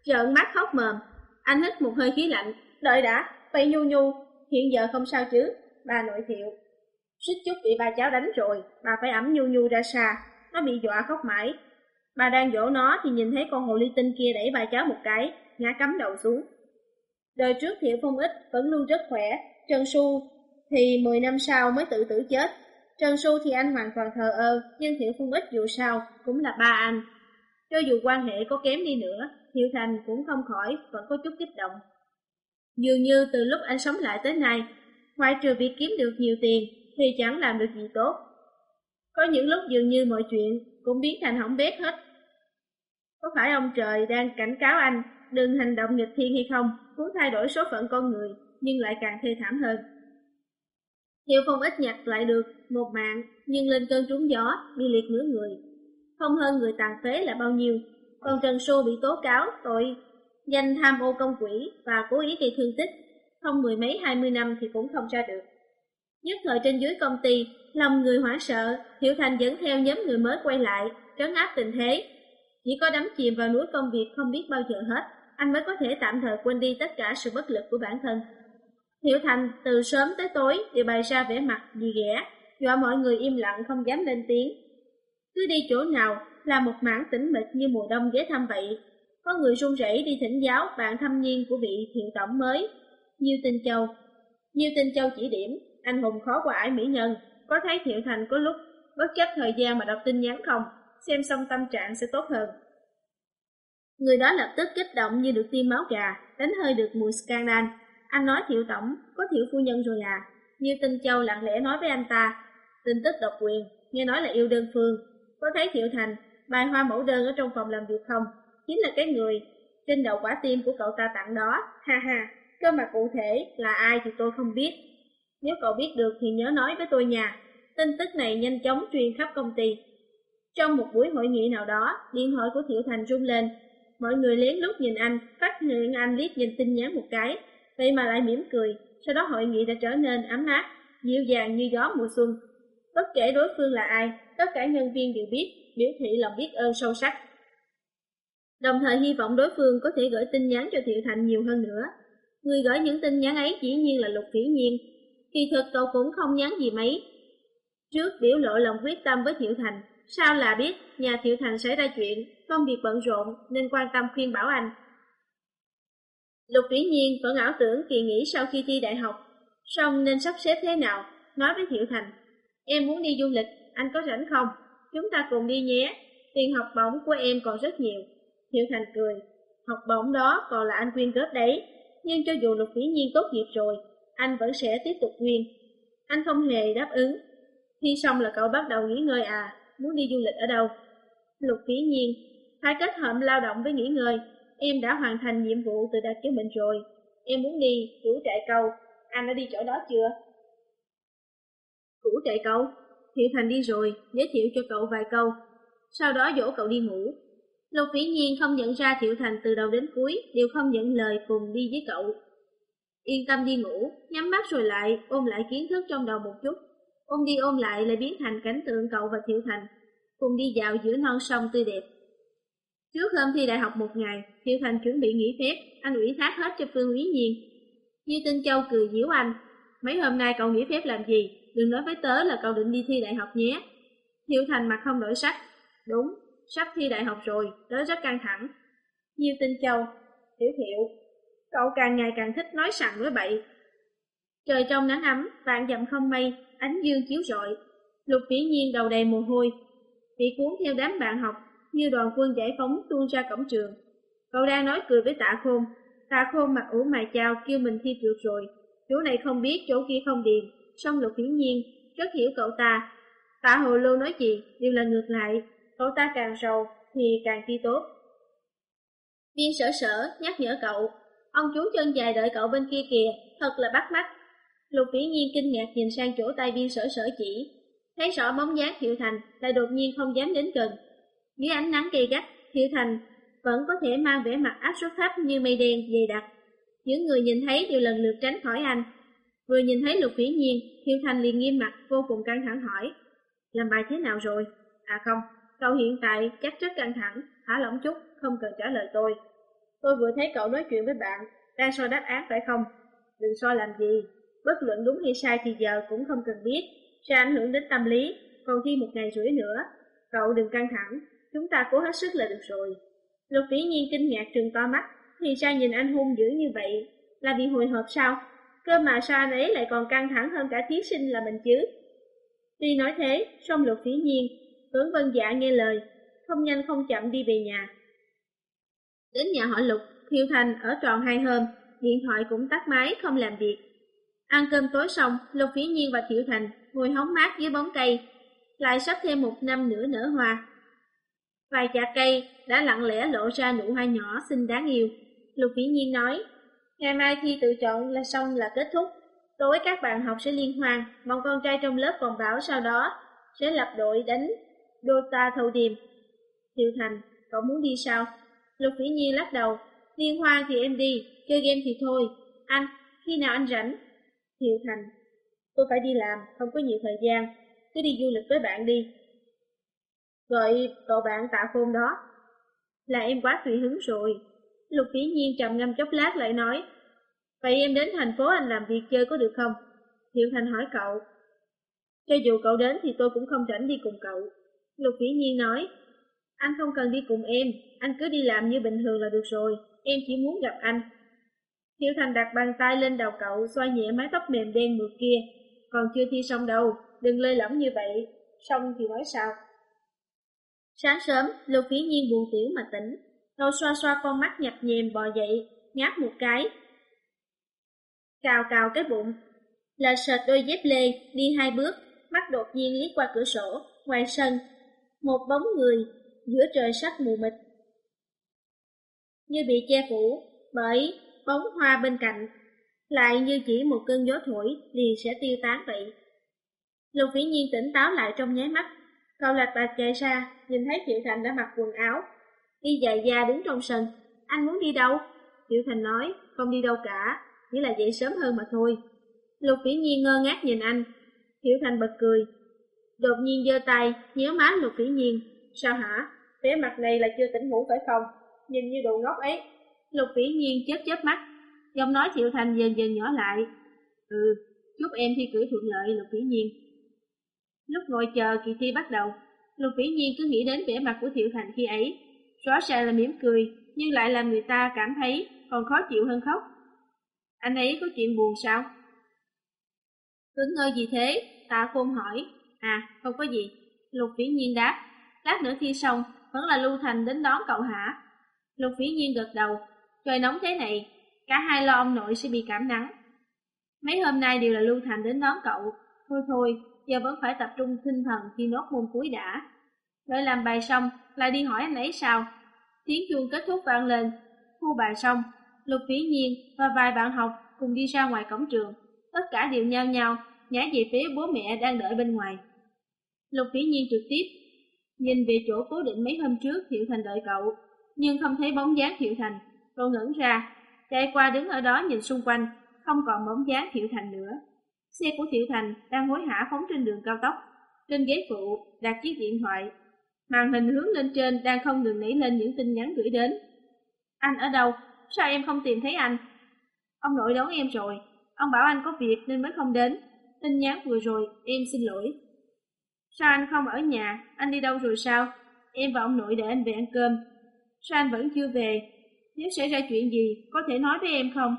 trợn mắt khóc mờm, anh hít một hơi khí lạnh, đợi đã, vậy Nhu Nhu, hiện giờ không sao chứ, bà nội Thiệu. Suýt chút bị bà cháu đánh rồi, bà phải ẩm nhu nhu ra xa, nó bị dọa khóc mãi. Bà đang dỗ nó thì nhìn thấy con hồ ly tinh kia đẩy bà cháu một cái, ngã cắm đầu xuống. Đời trước Thiệu Phong Ích vẫn luôn rất khỏe, Trần Xu thì 10 năm sau mới tự tử chết. Trần Xu thì anh hoàn toàn thờ ơ, nhưng Thiệu Phong Ích dù sao cũng là ba anh. Cho dù quan hệ có kém đi nữa, Thiệu Thành cũng không khỏi vẫn có chút kích động. Dường như từ lúc anh sống lại tới nay, ngoại trừ việc kiếm được nhiều tiền thì chẳng làm được gì tốt. Có những lúc dường như mọi chuyện cũng biến thành hỏng bét hết. Có phải ông trời đang cảnh cáo anh đừng hành động nghịch thiên hay không, muốn thay đổi số phận con người, nhưng lại càng thê thảm hơn. Hiệu Phong ít nhặt lại được một mạng, nhưng lên cơn trúng gió, bị liệt nửa người. Không hơn người tàn phế là bao nhiêu, còn Trần Xô bị tố cáo tội danh tham ô công quỹ và cố ý gây thương tích, không mười mấy hai mươi năm thì cũng không ra được. Nhất thời trên dưới công ty, lòng người hoảng sợ, Hiểu Thành dẫn theo nhóm người mới quay lại, trấn áp tình thế. Chỉ có đắm chìm vào núi công việc không biết bao giờ hết, anh mới có thể tạm thời quên đi tất cả sự bất lực của bản thân. Hiểu Thành từ sớm tới tối đều bày ra vẻ mặt gì ghẻ, dọa mọi người im lặng không dám lên tiếng. Cứ đi chỗ nào là một mảng tĩnh mịch như mùa đông ghé thăm vậy. Có người run rẩy đi thỉnh giáo bạn thăm niên của vị thiệu tổng mới, Nhiêu Tinh Châu. Nhiêu Tinh Châu chỉ điểm, anh hùng khó qua ải mỹ nhân, có thấy Thiệu Thành có lúc bất chấp thời gian mà đọc tin nhắn không, xem xong tâm trạng sẽ tốt hơn. Người đó lập tức kích động như được tiêm máu gà, đánh hơi được mùi scandal. Anh nói Thiệu Tổng, có Thiệu Phu Nhân rồi à. Như Tinh Châu lặng lẽ nói với anh ta, tin tức độc quyền, nghe nói là yêu đơn phương. Có thấy Thiệu Thành, bài hoa mẫu đơn ở trong phòng làm việc không? Chính là cái người trên đầu quả tim của cậu ta tặng đó, ha ha. Cơ mà cụ thể là ai thì tôi không biết. Nếu cậu biết được thì nhớ nói với tôi nha. Tin tức này nhanh chóng truyền khắp công ty. Trong một buổi hội nghị nào đó, điện thoại của Thiệu Thành rung lên, Mọi người lén lút nhìn anh, phát hiện anh liếc nhìn tin nhắn một cái, vậy mà lại mỉm cười, sau đó hội nghị đã trở nên ấm áp, dịu dàng như gió mùa xuân. Bất kể đối phương là ai, tất cả nhân viên đều biết, biểu thị lòng biết ơn sâu sắc. Đồng thời hy vọng đối phương có thể gửi tin nhắn cho Thiệu Thành nhiều hơn nữa. Người gửi những tin nhắn ấy chỉ nhiên là Lục Phỉ Nhiên. Kỳ thực cậu cũng không nhắn gì mấy. Trước biểu lộ lòng quyết tâm với Thiệu Thành, sao là biết nhà Thiệu Thành xảy ra chuyện, công việc bận rộn nên quan tâm khuyên bảo anh. Lục Vĩ Nhiên vẫn ảo tưởng kỳ nghỉ sau khi thi đại học, xong nên sắp xếp thế nào, nói với Thiệu Thành. Em muốn đi du lịch, anh có rảnh không? Chúng ta cùng đi nhé, tiền học bổng của em còn rất nhiều. Thiệu Thành cười, học bổng đó còn là anh quyên góp đấy, nhưng cho dù Lục Vĩ Nhiên tốt nghiệp rồi, anh vẫn sẽ tiếp tục quyên. Anh không hề đáp ứng. Thi xong là cậu bắt đầu nghỉ ngơi à, muốn đi du lịch ở đâu? Lục Vĩ Nhiên phải kết hợp lao động với nghỉ ngơi. Em đã hoàn thành nhiệm vụ từ đặt cho mình rồi. Em muốn đi củ trại câu. Anh đã đi chỗ đó chưa? Củ trại câu? Thiệu Thành đi rồi, giới thiệu cho cậu vài câu. Sau đó dỗ cậu đi ngủ. Lục Vĩ Nhiên không nhận ra Thiệu Thành từ đầu đến cuối, đều không nhận lời cùng đi với cậu. Yên tâm đi ngủ, nhắm mắt rồi lại, ôm lại kiến thức trong đầu một chút. Ôm đi ôm lại lại biến thành cảnh tượng cậu và Thiệu Thành, cùng đi dạo giữa non sông tươi đẹp. Trước hôm thi đại học một ngày, Thiệu Thành chuẩn bị nghỉ phép, anh ủy thác hết cho Phương Úy Nhiên. Như Tinh Châu cười giễu anh, mấy hôm nay cậu nghỉ phép làm gì, đừng nói với tớ là cậu định đi thi đại học nhé. Thiệu Thành mặt không đổi sắc, đúng, sắp thi đại học rồi, tớ rất căng thẳng. Như Tinh Châu, Thiệu Thiệu, cậu càng ngày càng thích nói sẵn với bậy. Trời trong nắng ấm, vạn dặm không mây, ánh dương chiếu rọi. Lục vĩ nhiên đầu đầy mồ hôi, bị cuốn theo đám bạn học như đoàn quân giải phóng tuôn ra cổng trường. Cậu đang nói cười với tạ khôn, tạ khôn mặt ủ mày chào kêu mình thi trượt rồi, chỗ này không biết, chỗ kia không điền, song lục hiển nhiên, rất hiểu cậu ta. Tạ hồ lô nói gì, đều là ngược lại, cậu ta càng sầu thì càng thi tốt. Viên sở sở nhắc nhở cậu, ông chú chân dài đợi cậu bên kia kìa, thật là bắt mắt. Lục vĩ nhiên kinh ngạc nhìn sang chỗ tay viên sở sở chỉ, thấy rõ bóng dáng hiệu thành, lại đột nhiên không dám đến gần, dưới ánh nắng gay gắt, Thiệu Thành vẫn có thể mang vẻ mặt áp suất thấp như mây đen dày đặc. Những người nhìn thấy đều lần lượt tránh khỏi anh. Vừa nhìn thấy Lục Vĩ Nhiên, Thiệu Thành liền nghiêm mặt vô cùng căng thẳng hỏi. Làm bài thế nào rồi? À không, cậu hiện tại chắc rất căng thẳng, thả lỏng chút, không cần trả lời tôi. Tôi vừa thấy cậu nói chuyện với bạn, đang so đáp án phải không? Đừng so làm gì, bất luận đúng hay sai thì giờ cũng không cần biết. sẽ ảnh hưởng đến tâm lý, còn thi một ngày rưỡi nữa. Cậu đừng căng thẳng, chúng ta cố hết sức là được rồi. Lục vĩ nhiên kinh ngạc trừng to mắt, thì sao nhìn anh hung dữ như vậy, là bị hồi hộp sao? Cơ mà sao anh ấy lại còn căng thẳng hơn cả thí sinh là mình chứ? Tuy nói thế, song lục phí nhiên, vẫn vân dạ nghe lời, không nhanh không chậm đi về nhà. Đến nhà họ lục, Thiêu Thành ở tròn hai hôm, điện thoại cũng tắt máy không làm việc. Ăn cơm tối xong, Lục Phí Nhiên và Thiệu Thành ngồi hóng mát dưới bóng cây, lại sắp thêm một năm nữa nở hoa. Vài chạc cây đã lặng lẽ lộ ra nụ hoa nhỏ xinh đáng yêu. Lục vĩ Nhiên nói, ngày mai thi tự chọn là xong là kết thúc. Tối các bạn học sẽ liên hoan, mong con trai trong lớp còn bảo sau đó sẽ lập đội đánh Dota thâu điềm. Thiệu Thành, cậu muốn đi sao? Lục Vĩ Nhiên lắc đầu, liên hoan thì em đi, chơi game thì thôi. Anh, khi nào anh rảnh? Thiệu Thành, tôi phải đi làm, không có nhiều thời gian, cứ đi du lịch với bạn đi. Gọi cậu bạn tạ khôn đó. Là em quá tùy hứng rồi. Lục Vĩ Nhiên trầm ngâm chốc lát lại nói, Vậy em đến thành phố anh làm việc chơi có được không? Thiệu Thành hỏi cậu. Cho dù cậu đến thì tôi cũng không rảnh đi cùng cậu. Lục Vĩ Nhiên nói, anh không cần đi cùng em, anh cứ đi làm như bình thường là được rồi, em chỉ muốn gặp anh. Thiệu Thành đặt bàn tay lên đầu cậu, xoa nhẹ mái tóc mềm đen mượt kia. Còn chưa thi xong đâu, đừng lơi lỏng như vậy, xong thì nói sao. Sáng sớm, Lục phi Nhiên buồn tiểu mà tỉnh, đầu xoa xoa con mắt nhập nhèm bò dậy, ngáp một cái. Cào cào cái bụng, là sệt đôi dép lê, đi hai bước, mắt đột nhiên liếc qua cửa sổ, ngoài sân. Một bóng người giữa trời sắc mù mịt. Như bị che phủ bởi bóng hoa bên cạnh, lại như chỉ một cơn gió thổi liền sẽ tiêu tán vậy. Lục Vĩ Nhiên tỉnh táo lại trong nháy mắt, Cao Lạc bạch chạy ra, nhìn thấy Triệu Thành đã mặc quần áo, đi dài da đứng trong sân. Anh muốn đi đâu? Triệu Thành nói, không đi đâu cả, chỉ là dậy sớm hơn mà thôi. Lục Vĩ Nhiên ngơ ngác nhìn anh, Triệu Thành bật cười. Đột nhiên giơ tay, nhéo má Lục Vĩ Nhiên, Sao hả? Vẻ mặt này là chưa tỉnh ngủ phải không? Nhìn như đồ ngốc ấy. Lục vĩ nhiên chớp chớp mắt. Giọng nói Triệu Thành dần dần nhỏ lại. Ừ, chúc em thi cử thuận lợi Lục vĩ nhiên. Lúc ngồi chờ kỳ thi bắt đầu, Lục vĩ nhiên cứ nghĩ đến vẻ mặt của thiệu Thành khi ấy. Rõ ràng là mỉm cười, nhưng lại làm người ta cảm thấy còn khó chịu hơn khóc. Anh ấy có chuyện buồn sao? Cứng ngơ gì thế? Tạ Khôn hỏi. À, không có gì. Lục vĩ nhiên đáp lát nữa thi xong, vẫn là Lưu Thành đến đón cậu hả? Lục Vĩ Nhiên gật đầu, trời nóng thế này, cả hai lo ông nội sẽ bị cảm nắng. Mấy hôm nay đều là Lưu Thành đến đón cậu, thôi thôi, giờ vẫn phải tập trung tinh thần thi nốt môn cuối đã. Đợi làm bài xong, lại đi hỏi anh ấy sao? Tiếng chuông kết thúc vang lên, thu bài xong, Lục Vĩ Nhiên và vài bạn học cùng đi ra ngoài cổng trường, tất cả đều nhao nhao, nhảy về phía bố mẹ đang đợi bên ngoài. Lục Vĩ Nhiên trực tiếp Nhìn về chỗ cố định mấy hôm trước Thiệu Thành đợi cậu, nhưng không thấy bóng dáng Thiệu Thành, cậu ngẩn ra, chạy qua đứng ở đó nhìn xung quanh, không còn bóng dáng Thiệu Thành nữa. Xe của Tiểu Thành đang hối hả phóng trên đường cao tốc, trên ghế phụ đặt chiếc điện thoại. Màn hình hướng lên trên đang không ngừng nảy lên những tin nhắn gửi đến. Anh ở đâu? Sao em không tìm thấy anh? Ông nội đón em rồi, ông bảo anh có việc nên mới không đến. Tin nhắn vừa rồi, em xin lỗi. Sao anh không ở nhà, anh đi đâu rồi sao? Em và ông nội để anh về ăn cơm. Sao anh vẫn chưa về? Nếu xảy ra chuyện gì, có thể nói với em không?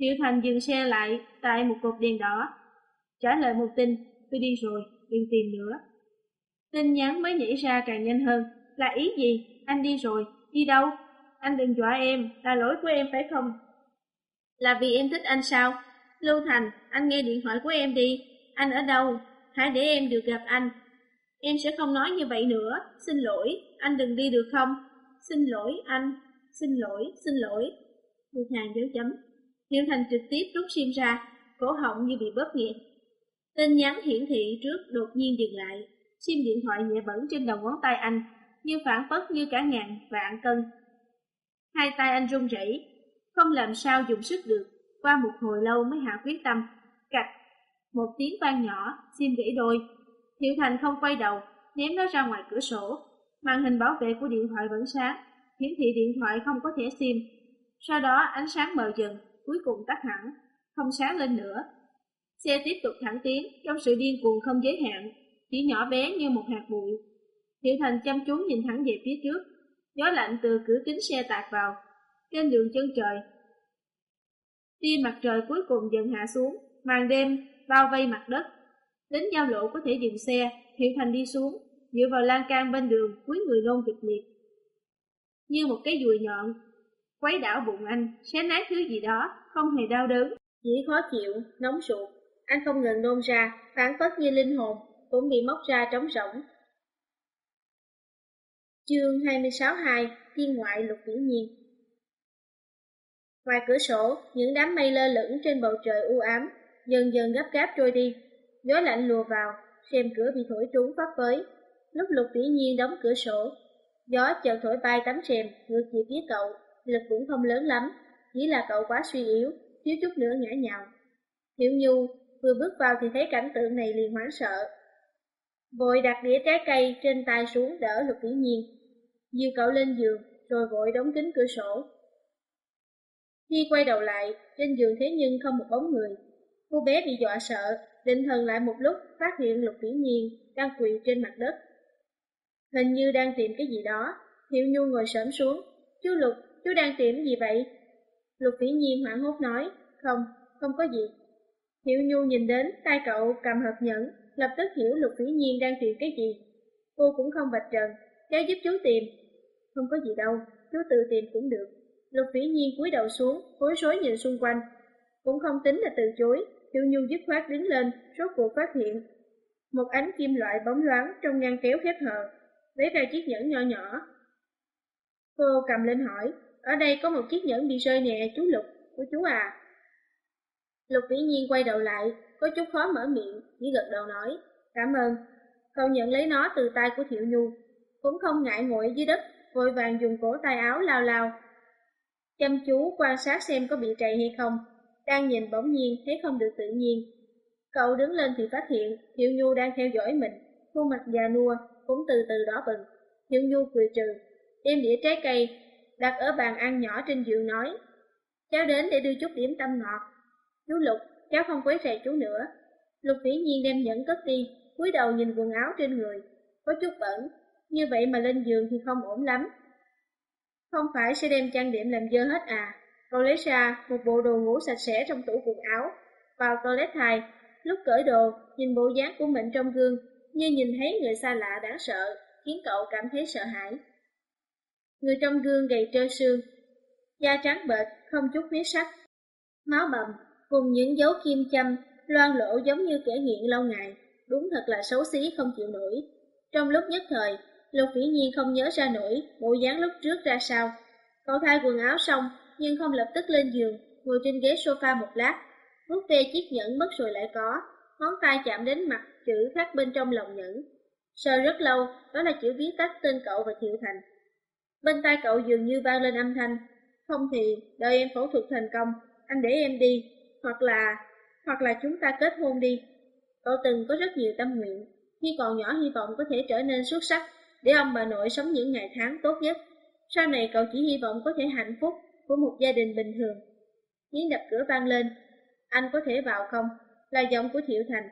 Hiệu Thành dừng xe lại tại một cột đèn đỏ. Trả lời một tin, tôi đi rồi, đừng tìm nữa. Tin nhắn mới nhảy ra càng nhanh hơn. Là ý gì? Anh đi rồi, đi đâu? Anh đừng dọa em, là lỗi của em phải không? Là vì em thích anh sao? Lưu Thành, anh nghe điện thoại của em đi. Anh ở đâu? hãy để em được gặp anh. Em sẽ không nói như vậy nữa, xin lỗi, anh đừng đi được không? Xin lỗi anh, xin lỗi, xin lỗi. Một hàng dấu chấm. Nghiêm Thành trực tiếp rút sim ra, cổ họng như bị bóp nghẹt. Tin nhắn hiển thị trước đột nhiên dừng lại, sim điện thoại nhẹ bẩn trên đầu ngón tay anh, như phản phất như cả ngàn vạn cân. Hai tay anh run rẩy, không làm sao dùng sức được, qua một hồi lâu mới hạ quyết tâm, cạch một tiếng vang nhỏ, sim gãy đôi. Thiệu Thành không quay đầu, ném nó ra ngoài cửa sổ. Màn hình bảo vệ của điện thoại vẫn sáng, hiển thị điện thoại không có thẻ sim. Sau đó ánh sáng mờ dần, cuối cùng tắt hẳn, không sáng lên nữa. Xe tiếp tục thẳng tiến, trong sự điên cuồng không giới hạn, chỉ nhỏ bé như một hạt bụi. Thiệu Thành chăm chú nhìn thẳng về phía trước, gió lạnh từ cửa kính xe tạt vào, trên đường chân trời. Tia mặt trời cuối cùng dần hạ xuống, màn đêm bao vây mặt đất. Đến giao lộ có thể dừng xe, Thiệu Thành đi xuống, dựa vào lan can bên đường, cúi người nôn kịch liệt. Như một cái dùi nhọn, quấy đảo bụng anh, xé nát thứ gì đó, không hề đau đớn, chỉ khó chịu, nóng ruột. Anh không ngừng nôn ra, phản phất như linh hồn, cũng bị móc ra trống rỗng. Chương 26.2 Thiên ngoại lục vĩ nhiên Ngoài cửa sổ, những đám mây lơ lửng trên bầu trời u ám, dần dần gấp gáp trôi đi. Gió lạnh lùa vào, xem cửa bị thổi trúng phấp phới. Lúc lục vĩ nhiên đóng cửa sổ, gió chợt thổi bay tấm rèm ngược về phía cậu, lực cũng không lớn lắm, chỉ là cậu quá suy yếu, thiếu chút nữa ngã nhào. Hiểu Nhu vừa bước vào thì thấy cảnh tượng này liền hoảng sợ. Vội đặt đĩa trái cây trên tay xuống đỡ lục vĩ nhiên, dìu cậu lên giường rồi vội đóng kín cửa sổ. Khi quay đầu lại, trên giường thế nhưng không một bóng người. Cô bé bị dọa sợ, định thần lại một lúc phát hiện lục vĩ nhiên đang quỳ trên mặt đất. Hình như đang tìm cái gì đó, Hiệu Nhu ngồi sớm xuống. Chú Lục, chú đang tìm gì vậy? Lục vĩ nhiên hoảng hốt nói, không, không có gì. Hiểu Nhu nhìn đến tay cậu cầm hộp nhẫn, lập tức hiểu Lục vĩ nhiên đang tìm cái gì. Cô cũng không vạch trần, cháu giúp chú tìm. Không có gì đâu, chú tự tìm cũng được. Lục vĩ nhiên cúi đầu xuống, bối rối nhìn xung quanh. Cũng không tính là từ chối, Hiểu Nhu dứt khoát đứng lên, rốt cuộc phát hiện. Một ánh kim loại bóng loáng trong ngăn kéo khép hờ, lấy ra chiếc nhẫn nhỏ nhỏ. Cô cầm lên hỏi, ở đây có một chiếc nhẫn bị rơi nè, chú Lục, của chú à. Lục vĩ nhiên quay đầu lại, có chút khó mở miệng, chỉ gật đầu nói, cảm ơn. Cậu nhận lấy nó từ tay của Thiệu Nhu, cũng không ngại ngồi dưới đất, vội vàng dùng cổ tay áo lao lao. Chăm chú quan sát xem có bị trầy hay không, đang nhìn bỗng nhiên thấy không được tự nhiên. Cậu đứng lên thì phát hiện Thiệu Nhu đang theo dõi mình, khuôn mặt già nua, cũng từ từ đỏ bừng. Thiệu Nhu cười trừ, đem đĩa trái cây đặt ở bàn ăn nhỏ trên giường nói, cháu đến để đưa chút điểm tâm ngọt. Chú Lục, cháu không quấy rầy chú nữa. Lục vĩ nhiên đem nhẫn cất đi, cúi đầu nhìn quần áo trên người, có chút bẩn, như vậy mà lên giường thì không ổn lắm. Không phải sẽ đem trang điểm làm dơ hết à? Cậu lấy ra một bộ đồ ngủ sạch sẽ trong tủ quần áo, vào toilet thay, lúc cởi đồ, nhìn bộ dáng của mình trong gương, như nhìn thấy người xa lạ đáng sợ, khiến cậu cảm thấy sợ hãi. Người trong gương gầy trơ xương, da trắng bệch, không chút huyết sắc, máu bầm, cùng những dấu kim châm, loang lỗ giống như kẻ nghiện lâu ngày, đúng thật là xấu xí không chịu nổi. Trong lúc nhất thời, Lục Vĩ Nhiên không nhớ ra nổi bộ dáng lúc trước ra sao. Cậu thay quần áo xong, nhưng không lập tức lên giường, ngồi trên ghế sofa một lát, vuốt ve chiếc nhẫn mất rồi lại có, ngón tay chạm đến mặt chữ khắc bên trong lòng nhẫn. Sờ rất lâu, đó là chữ viết tắt tên cậu và Thiệu Thành. Bên tai cậu dường như vang lên âm thanh, không thì đợi em phẫu thuật thành công, anh để em đi, hoặc là, hoặc là chúng ta kết hôn đi. Cậu từng có rất nhiều tâm nguyện, khi còn nhỏ hy vọng có thể trở nên xuất sắc, để ông bà nội sống những ngày tháng tốt nhất. Sau này cậu chỉ hy vọng có thể hạnh phúc của một gia đình bình thường. Tiếng đập cửa vang lên, anh có thể vào không? Là giọng của Thiệu Thành.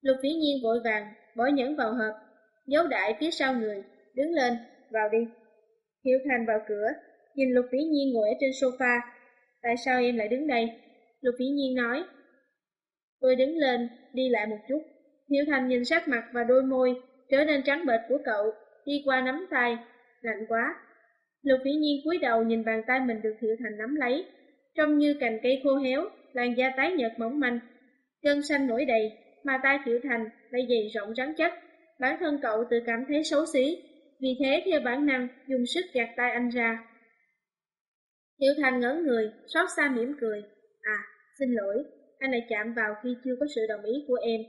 Lục Vĩ Nhiên vội vàng, bỏ nhẫn vào hộp, giấu đại phía sau người, đứng lên, vào đi. Hiếu Thành vào cửa, nhìn Lục Vĩ Nhiên ngồi ở trên sofa. Tại sao em lại đứng đây? Lục Vĩ Nhiên nói. Tôi đứng lên, đi lại một chút. Hiếu Thành nhìn sắc mặt và đôi môi trở nên trắng bệch của cậu, đi qua nắm tay, lạnh quá. Lục Vĩ Nhiên cúi đầu nhìn bàn tay mình được Hiếu Thành nắm lấy, trông như cành cây khô héo, làn da tái nhợt mỏng manh, gân xanh nổi đầy, mà tay Thiệu Thành lại dày rộng rắn chắc. Bản thân cậu tự cảm thấy xấu xí, vì thế theo bản năng dùng sức gạt tay anh ra. Tiểu Thành ngỡ người, xót xa mỉm cười. À, xin lỗi, anh lại chạm vào khi chưa có sự đồng ý của em.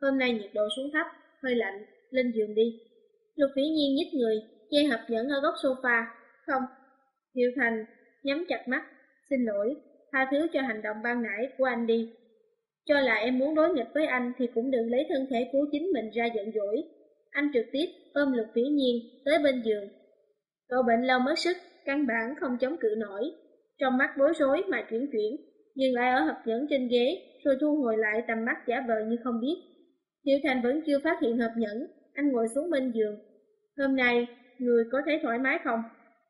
Hôm nay nhiệt độ xuống thấp, hơi lạnh, lên giường đi. Lục Vĩ Nhiên nhích người, che hộp nhẫn ở góc sofa. Không. Tiểu Thành nhắm chặt mắt. Xin lỗi, tha thứ cho hành động ban nãy của anh đi. Cho là em muốn đối nghịch với anh thì cũng đừng lấy thân thể của chính mình ra giận dỗi. Anh trực tiếp ôm Lục Vĩ Nhiên tới bên giường. Cậu bệnh lâu mất sức, căn bản không chống cự nổi. Trong mắt bối rối mà chuyển chuyển, nhưng lại ở hợp nhẫn trên ghế, rồi thu hồi lại tầm mắt giả vờ như không biết. Tiểu Thành vẫn chưa phát hiện hợp nhẫn, anh ngồi xuống bên giường. Hôm nay, người có thấy thoải mái không?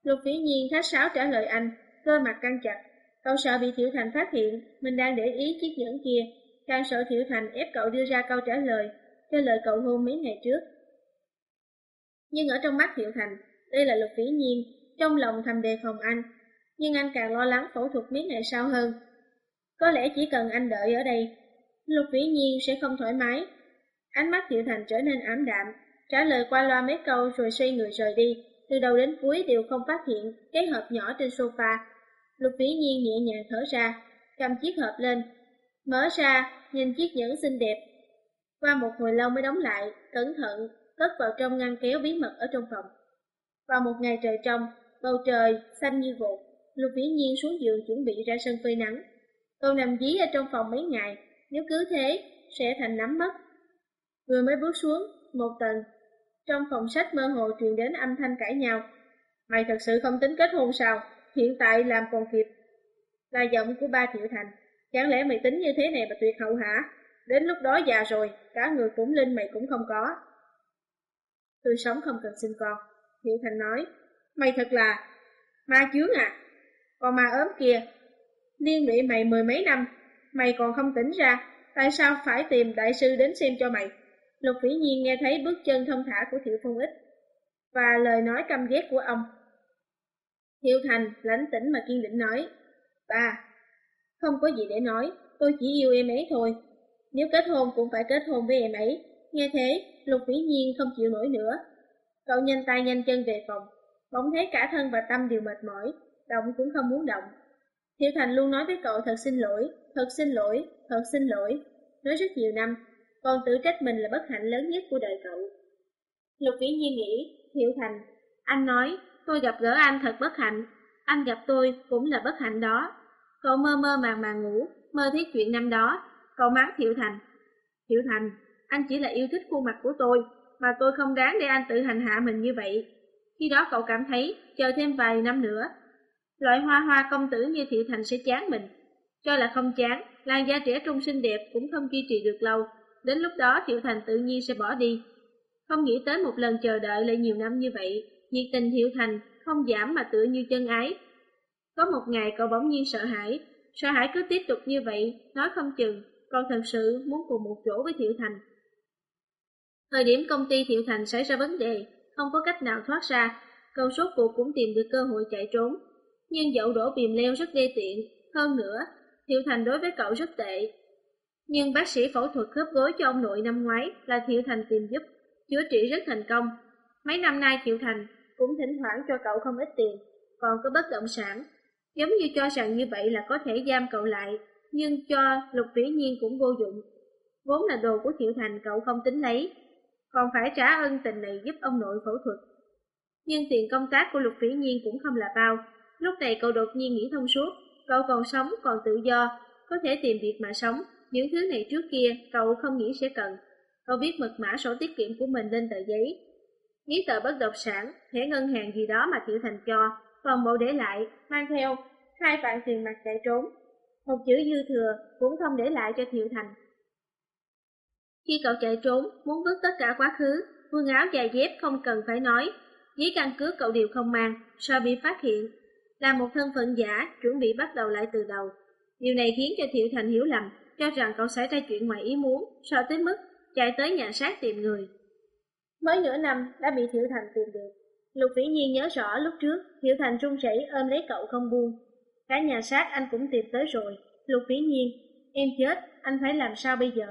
Lục Vĩ Nhiên khách sáo trả lời anh, cơ mặt căng chặt. Cậu sợ bị Tiểu Thành phát hiện, mình đang để ý chiếc nhẫn kia, càng sợ Tiểu Thành ép cậu đưa ra câu trả lời, cho lời cậu hôn mấy ngày trước. Nhưng ở trong mắt Thiệu Thành, đây là Lục Vĩ Nhiên, trong lòng thầm đề phòng anh, nhưng anh càng lo lắng phẫu thuật mấy ngày sau hơn. Có lẽ chỉ cần anh đợi ở đây, Lục Vĩ Nhiên sẽ không thoải mái. Ánh mắt Thiệu Thành trở nên ảm đạm, trả lời qua loa mấy câu rồi xoay người rời đi, từ đầu đến cuối đều không phát hiện cái hộp nhỏ trên sofa. Lục Vĩ Nhiên nhẹ nhàng thở ra, cầm chiếc hộp lên, mở ra, nhìn chiếc nhẫn xinh đẹp. Qua một hồi lâu mới đóng lại, cẩn thận, cất vào trong ngăn kéo bí mật ở trong phòng. Vào một ngày trời trong, bầu trời xanh như vụt, Lục Vĩ Nhiên xuống giường chuẩn bị ra sân phơi nắng. Cô nằm dí ở trong phòng mấy ngày, nếu cứ thế, sẽ thành nắm mất. Vừa mới bước xuống, một tầng, trong phòng sách mơ hồ truyền đến âm thanh cãi nhau. Mày thật sự không tính kết hôn sao? Hiện tại làm còn kịp. Là giọng của ba Thiệu Thành. Chẳng lẽ mày tính như thế này mà tuyệt hậu hả? Đến lúc đó già rồi, cả người cũng linh mày cũng không có. Tôi sống không cần sinh con. Thiệu Thành nói, mày thật là ma chướng à? Còn ma ốm kia, liên lụy mày mười mấy năm, mày còn không tỉnh ra, tại sao phải tìm đại sư đến xem cho mày? Lục Vĩ Nhiên nghe thấy bước chân thông thả của Thiệu Phong Ích và lời nói căm ghét của ông. Thiệu Thành lãnh tĩnh mà kiên định nói, Ba, không có gì để nói, tôi chỉ yêu em ấy thôi. Nếu kết hôn cũng phải kết hôn với em ấy. Nghe thế, Lục Vĩ Nhiên không chịu nổi nữa. Cậu nhanh tay nhanh chân về phòng, bỗng thấy cả thân và tâm đều mệt mỏi, động cũng không muốn động. Thiệu Thành luôn nói với cậu thật xin lỗi, thật xin lỗi, thật xin lỗi, nói rất nhiều năm, còn tự trách mình là bất hạnh lớn nhất của đời cậu. Lục Vĩ Nhiên nghĩ, Thiệu Thành, anh nói, tôi gặp gỡ anh thật bất hạnh, anh gặp tôi cũng là bất hạnh đó. Cậu mơ mơ màng màng ngủ, mơ thấy chuyện năm đó, cậu mắng Thiệu Thành. Thiệu Thành, anh chỉ là yêu thích khuôn mặt của tôi, mà tôi không đáng để anh tự hành hạ mình như vậy. Khi đó cậu cảm thấy, chờ thêm vài năm nữa, loại hoa hoa công tử như Thiệu Thành sẽ chán mình. Cho là không chán, làn da trẻ trung xinh đẹp cũng không duy trì được lâu, đến lúc đó Thiệu Thành tự nhiên sẽ bỏ đi. Không nghĩ tới một lần chờ đợi lại nhiều năm như vậy, nhiệt tình Thiệu Thành không giảm mà tựa như chân ái. Có một ngày cậu bỗng nhiên sợ hãi, sợ hãi cứ tiếp tục như vậy, nói không chừng, cậu thật sự muốn cùng một chỗ với Thiệu Thành. Thời điểm công ty Thiệu Thành xảy ra vấn đề, không có cách nào thoát ra, cậu sốt cuộc cũng tìm được cơ hội chạy trốn. Nhưng dậu đổ bìm leo rất đê tiện, hơn nữa, Thiệu Thành đối với cậu rất tệ. Nhưng bác sĩ phẫu thuật khớp gối cho ông nội năm ngoái là Thiệu Thành tìm giúp, chữa trị rất thành công. Mấy năm nay Thiệu Thành cũng thỉnh thoảng cho cậu không ít tiền, còn có bất động sản. Giống như cho rằng như vậy là có thể giam cậu lại, nhưng cho Lục Vĩ Nhiên cũng vô dụng. Vốn là đồ của Thiệu Thành cậu không tính lấy, còn phải trả ân tình này giúp ông nội phẫu thuật. Nhưng tiền công tác của Lục Vĩ Nhiên cũng không là bao. Lúc này cậu đột nhiên nghĩ thông suốt, cậu còn sống, còn tự do, có thể tìm việc mà sống. Những thứ này trước kia cậu không nghĩ sẽ cần. Cậu viết mật mã sổ tiết kiệm của mình lên tờ giấy. Giấy tờ bất động sản, thẻ ngân hàng gì đó mà Thiệu Thành cho, còn bộ để lại, mang theo, hai vạn tiền mặt chạy trốn. Một chữ dư thừa cũng không để lại cho Thiệu Thành. Khi cậu chạy trốn, muốn vứt tất cả quá khứ, quần áo dài dép không cần phải nói, giấy căn cứ cậu đều không mang, sợ bị phát hiện. Là một thân phận giả, chuẩn bị bắt đầu lại từ đầu. Điều này khiến cho Thiệu Thành hiểu lầm, cho rằng cậu xảy ra chuyện ngoài ý muốn, sợ tới mức chạy tới nhà sát tìm người. Mới nửa năm đã bị Thiệu Thành tìm được. Lục Vĩ Nhiên nhớ rõ lúc trước, Thiệu Thành run rẩy ôm lấy cậu không buông. Cả nhà sát anh cũng tìm tới rồi. Lục Vĩ Nhiên, em chết, anh phải làm sao bây giờ?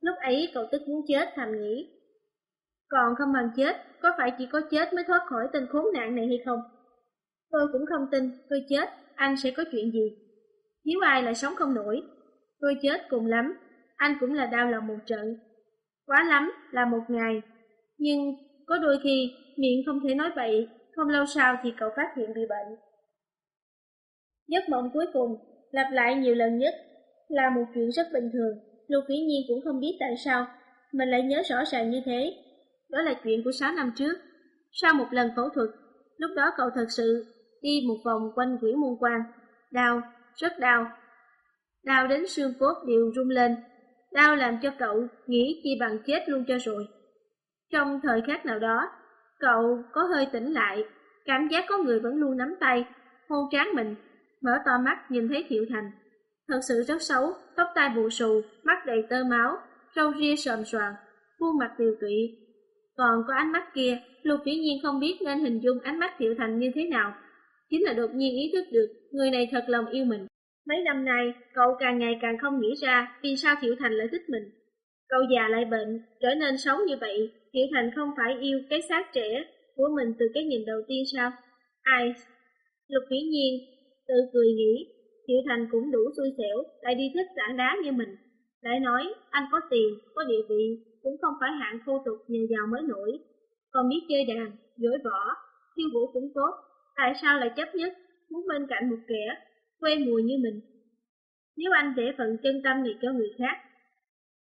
Lúc ấy cậu tức muốn chết thầm nghĩ. Còn không bằng chết, có phải chỉ có chết mới thoát khỏi tên khốn nạn này hay không? Tôi cũng không tin, tôi chết, anh sẽ có chuyện gì? Nếu ai lại sống không nổi, tôi chết cùng lắm, anh cũng là đau lòng một trận. Quá lắm là một ngày, nhưng có đôi khi miệng không thể nói bậy, không lâu sau thì cậu phát hiện bị bệnh. Giấc mộng cuối cùng, lặp lại nhiều lần nhất, là một chuyện rất bình thường. Lưu Vĩ Nhiên cũng không biết tại sao mình lại nhớ rõ ràng như thế. Đó là chuyện của 6 năm trước. Sau một lần phẫu thuật, lúc đó cậu thật sự đi một vòng quanh quỷ môn quan. Đau, rất đau. đau đến xương cốt đều rung lên, đau làm cho cậu nghĩ chi bằng chết luôn cho rồi. Trong thời khắc nào đó, cậu có hơi tỉnh lại, cảm giác có người vẫn luôn nắm tay, hôn trán mình, mở to mắt nhìn thấy Thiệu Thành. Thật sự rất xấu, tóc tai bù xù, mắt đầy tơ máu, râu ria sờm soạn, khuôn mặt tiều tụy. Còn có ánh mắt kia, Lục Vĩ Nhiên không biết nên hình dung ánh mắt Thiệu Thành như thế nào. Chính là đột nhiên ý thức được, người này thật lòng yêu mình. Mấy năm nay, cậu càng ngày càng không nghĩ ra vì sao Thiệu Thành lại thích mình. Cậu già lại bệnh, trở nên xấu như vậy, Thiệu Thành không phải yêu cái xác trẻ của mình từ cái nhìn đầu tiên sao? Ai? Lục Vĩ Nhiên tự cười nghĩ, triệu Thành cũng đủ xui xẻo, lại đi thích tảng đá như mình. Lại nói, anh có tiền, có địa vị, cũng không phải hạng khô tục nhờ giàu mới nổi. Còn biết chơi đàn, dối võ, khiêu vũ cũng tốt, tại sao lại chấp nhất, muốn bên cạnh một kẻ, quê mùi như mình. Nếu anh để phận chân tâm này cho người khác,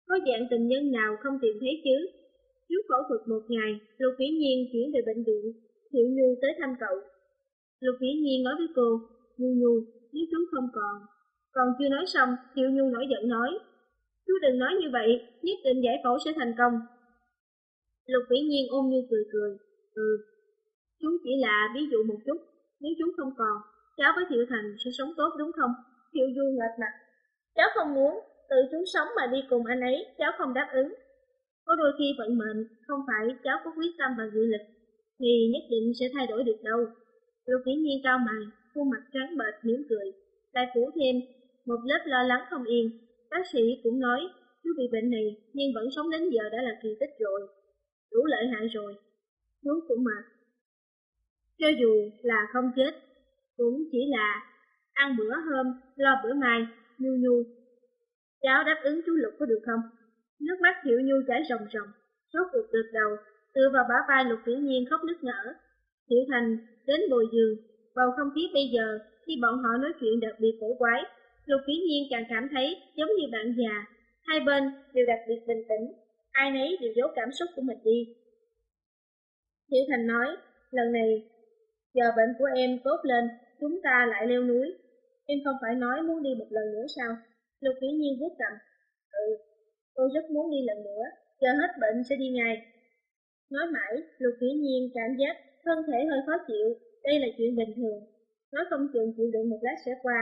có dạng tình nhân nào không tìm thấy chứ? Trước phẫu thuật một ngày, Lục Vĩ Nhiên chuyển về bệnh viện, Thiệu Nhu tới thăm cậu. Lục Vĩ Nhiên nói với cô, Nhu Nhu, nếu chú không còn. Còn chưa nói xong, Thiệu Nhu nổi giận nói, chú đừng nói như vậy, nhất định giải phẫu sẽ thành công. Lục Vĩ Nhiên ôm Nhu cười cười, ừ, chú chỉ là ví dụ một chút, nếu chú không còn, cháu với Thiệu Thành sẽ sống tốt đúng không? Thiệu Du ngợt mặt, cháu không muốn, tự chú sống mà đi cùng anh ấy, cháu không đáp ứng. Có đôi khi vận mệnh không phải cháu có quyết tâm và dự lực thì nhất định sẽ thay đổi được đâu. Lục Vĩ Nhiên cao mày, khuôn mặt trắng bệch mỉm cười, lại phủ thêm một lớp lo lắng không yên. Bác sĩ cũng nói, chú bị bệnh này nhưng vẫn sống đến giờ đã là kỳ tích rồi, đủ lợi hại rồi. Chú cũng mệt. Cho dù là không chết, cũng chỉ là ăn bữa hôm, lo bữa mai, nhu nhu. Cháu đáp ứng chú Lục có được không? Nước mắt Hiểu Nhu chảy ròng ròng, sốt ruột gật đầu, tựa vào bả vai Lục Tiểu Nhiên khóc nức nở. Hiểu Thành đến bồi giường, bầu không khí bây giờ khi bọn họ nói chuyện đặc biệt cổ quái, Lục Tiểu Nhiên càng cảm thấy giống như bạn già, hai bên đều đặc biệt bình tĩnh, ai nấy đều giấu cảm xúc của mình đi. Hiểu Thành nói, lần này giờ bệnh của em tốt lên, chúng ta lại leo núi. Em không phải nói muốn đi một lần nữa sao? Lục Tiểu Nhiên vuốt cầm. Ừ, Tôi rất muốn đi lần nữa, chờ hết bệnh sẽ đi ngay. Nói mãi, Lục Kỷ Nhiên cảm giác thân thể hơi khó chịu, đây là chuyện bình thường. Nói không chừng chịu đựng một lát sẽ qua.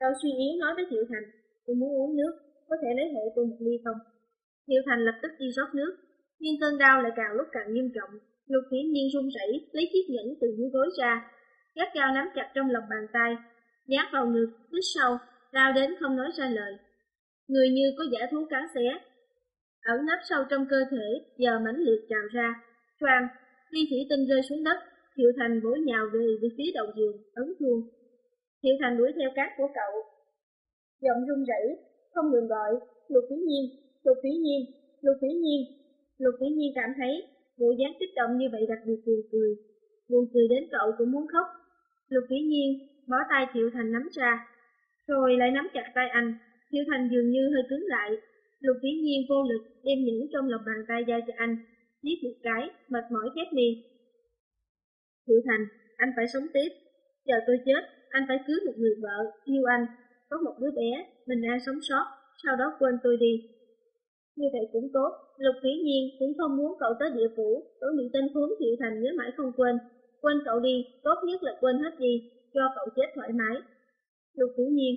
cao suy yếu nói với Thiệu Thành, tôi muốn uống nước, có thể lấy hộ tôi một ly không? Thiệu Thành lập tức đi rót nước, nhưng cơn đau lại càng lúc càng nghiêm trọng. Lục hiển Nhiên run rẩy lấy chiếc nhẫn từ dưới gối ra, gắt gao nắm chặt trong lòng bàn tay, nhát vào ngực, hít sâu, đau đến không nói ra lời. Người như có giả thú cắn xé, ẩn nấp sâu trong cơ thể giờ mãnh liệt trào ra. Choang, ly thủy tinh rơi xuống đất, Thiệu Thành bối nhào về về phía đầu giường, ấn chuông. Thiệu Thành đuổi theo cát của cậu. Giọng run rẩy, không ngừng gọi, lục phí nhiên, lục phí nhiên, lục phí nhiên. Lục phí nhiên cảm thấy bộ dáng kích động như vậy đặc biệt buồn cười. Buồn cười đến cậu cũng muốn khóc. Lục phí nhiên, bó tay Thiệu Thành nắm ra, rồi lại nắm chặt tay anh. Thiệu Thành dường như hơi cứng lại, Lục Vĩ Nhiên vô lực đem những trong lòng bàn tay giao cho anh, liếc một cái, mệt mỏi khép đi. Thiệu Thành, anh phải sống tiếp. Chờ tôi chết, anh phải cưới một người vợ, yêu anh, có một đứa bé, mình an sống sót, sau đó quên tôi đi. Như vậy cũng tốt, Lục Kỷ Nhiên cũng không muốn cậu tới địa phủ, tưởng bị tên Hướng Thiệu Thành nhớ mãi không quên. Quên cậu đi, tốt nhất là quên hết đi, cho cậu chết thoải mái. Lục Kỷ Nhiên,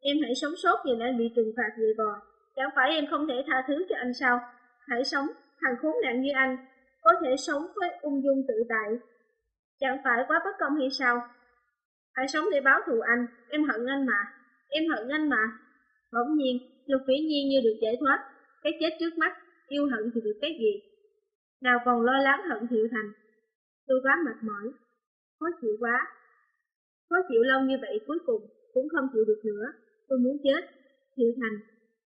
em hãy sống sót vì đã bị trừng phạt người bò, Chẳng phải em không thể tha thứ cho anh sao? Hãy sống, thằng khốn nạn như anh, có thể sống với ung dung tự tại. Chẳng phải quá bất công hay sao? Hãy sống để báo thù anh, em hận anh mà, em hận anh mà. Bỗng nhiên, Lục Vĩ Nhiên như được giải thoát, cái chết trước mắt, yêu hận thì được cái gì? Nào còn lo lắng hận Thiệu Thành. Tôi quá mệt mỏi, khó chịu quá. Khó chịu lâu như vậy cuối cùng cũng không chịu được nữa, tôi muốn chết. Thiệu Thành,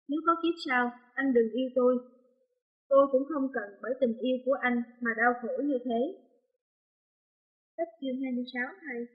nếu có kiếp sau, anh đừng yêu tôi. Tôi cũng không cần bởi tình yêu của anh mà đau khổ như thế. Tất chương 26 thầy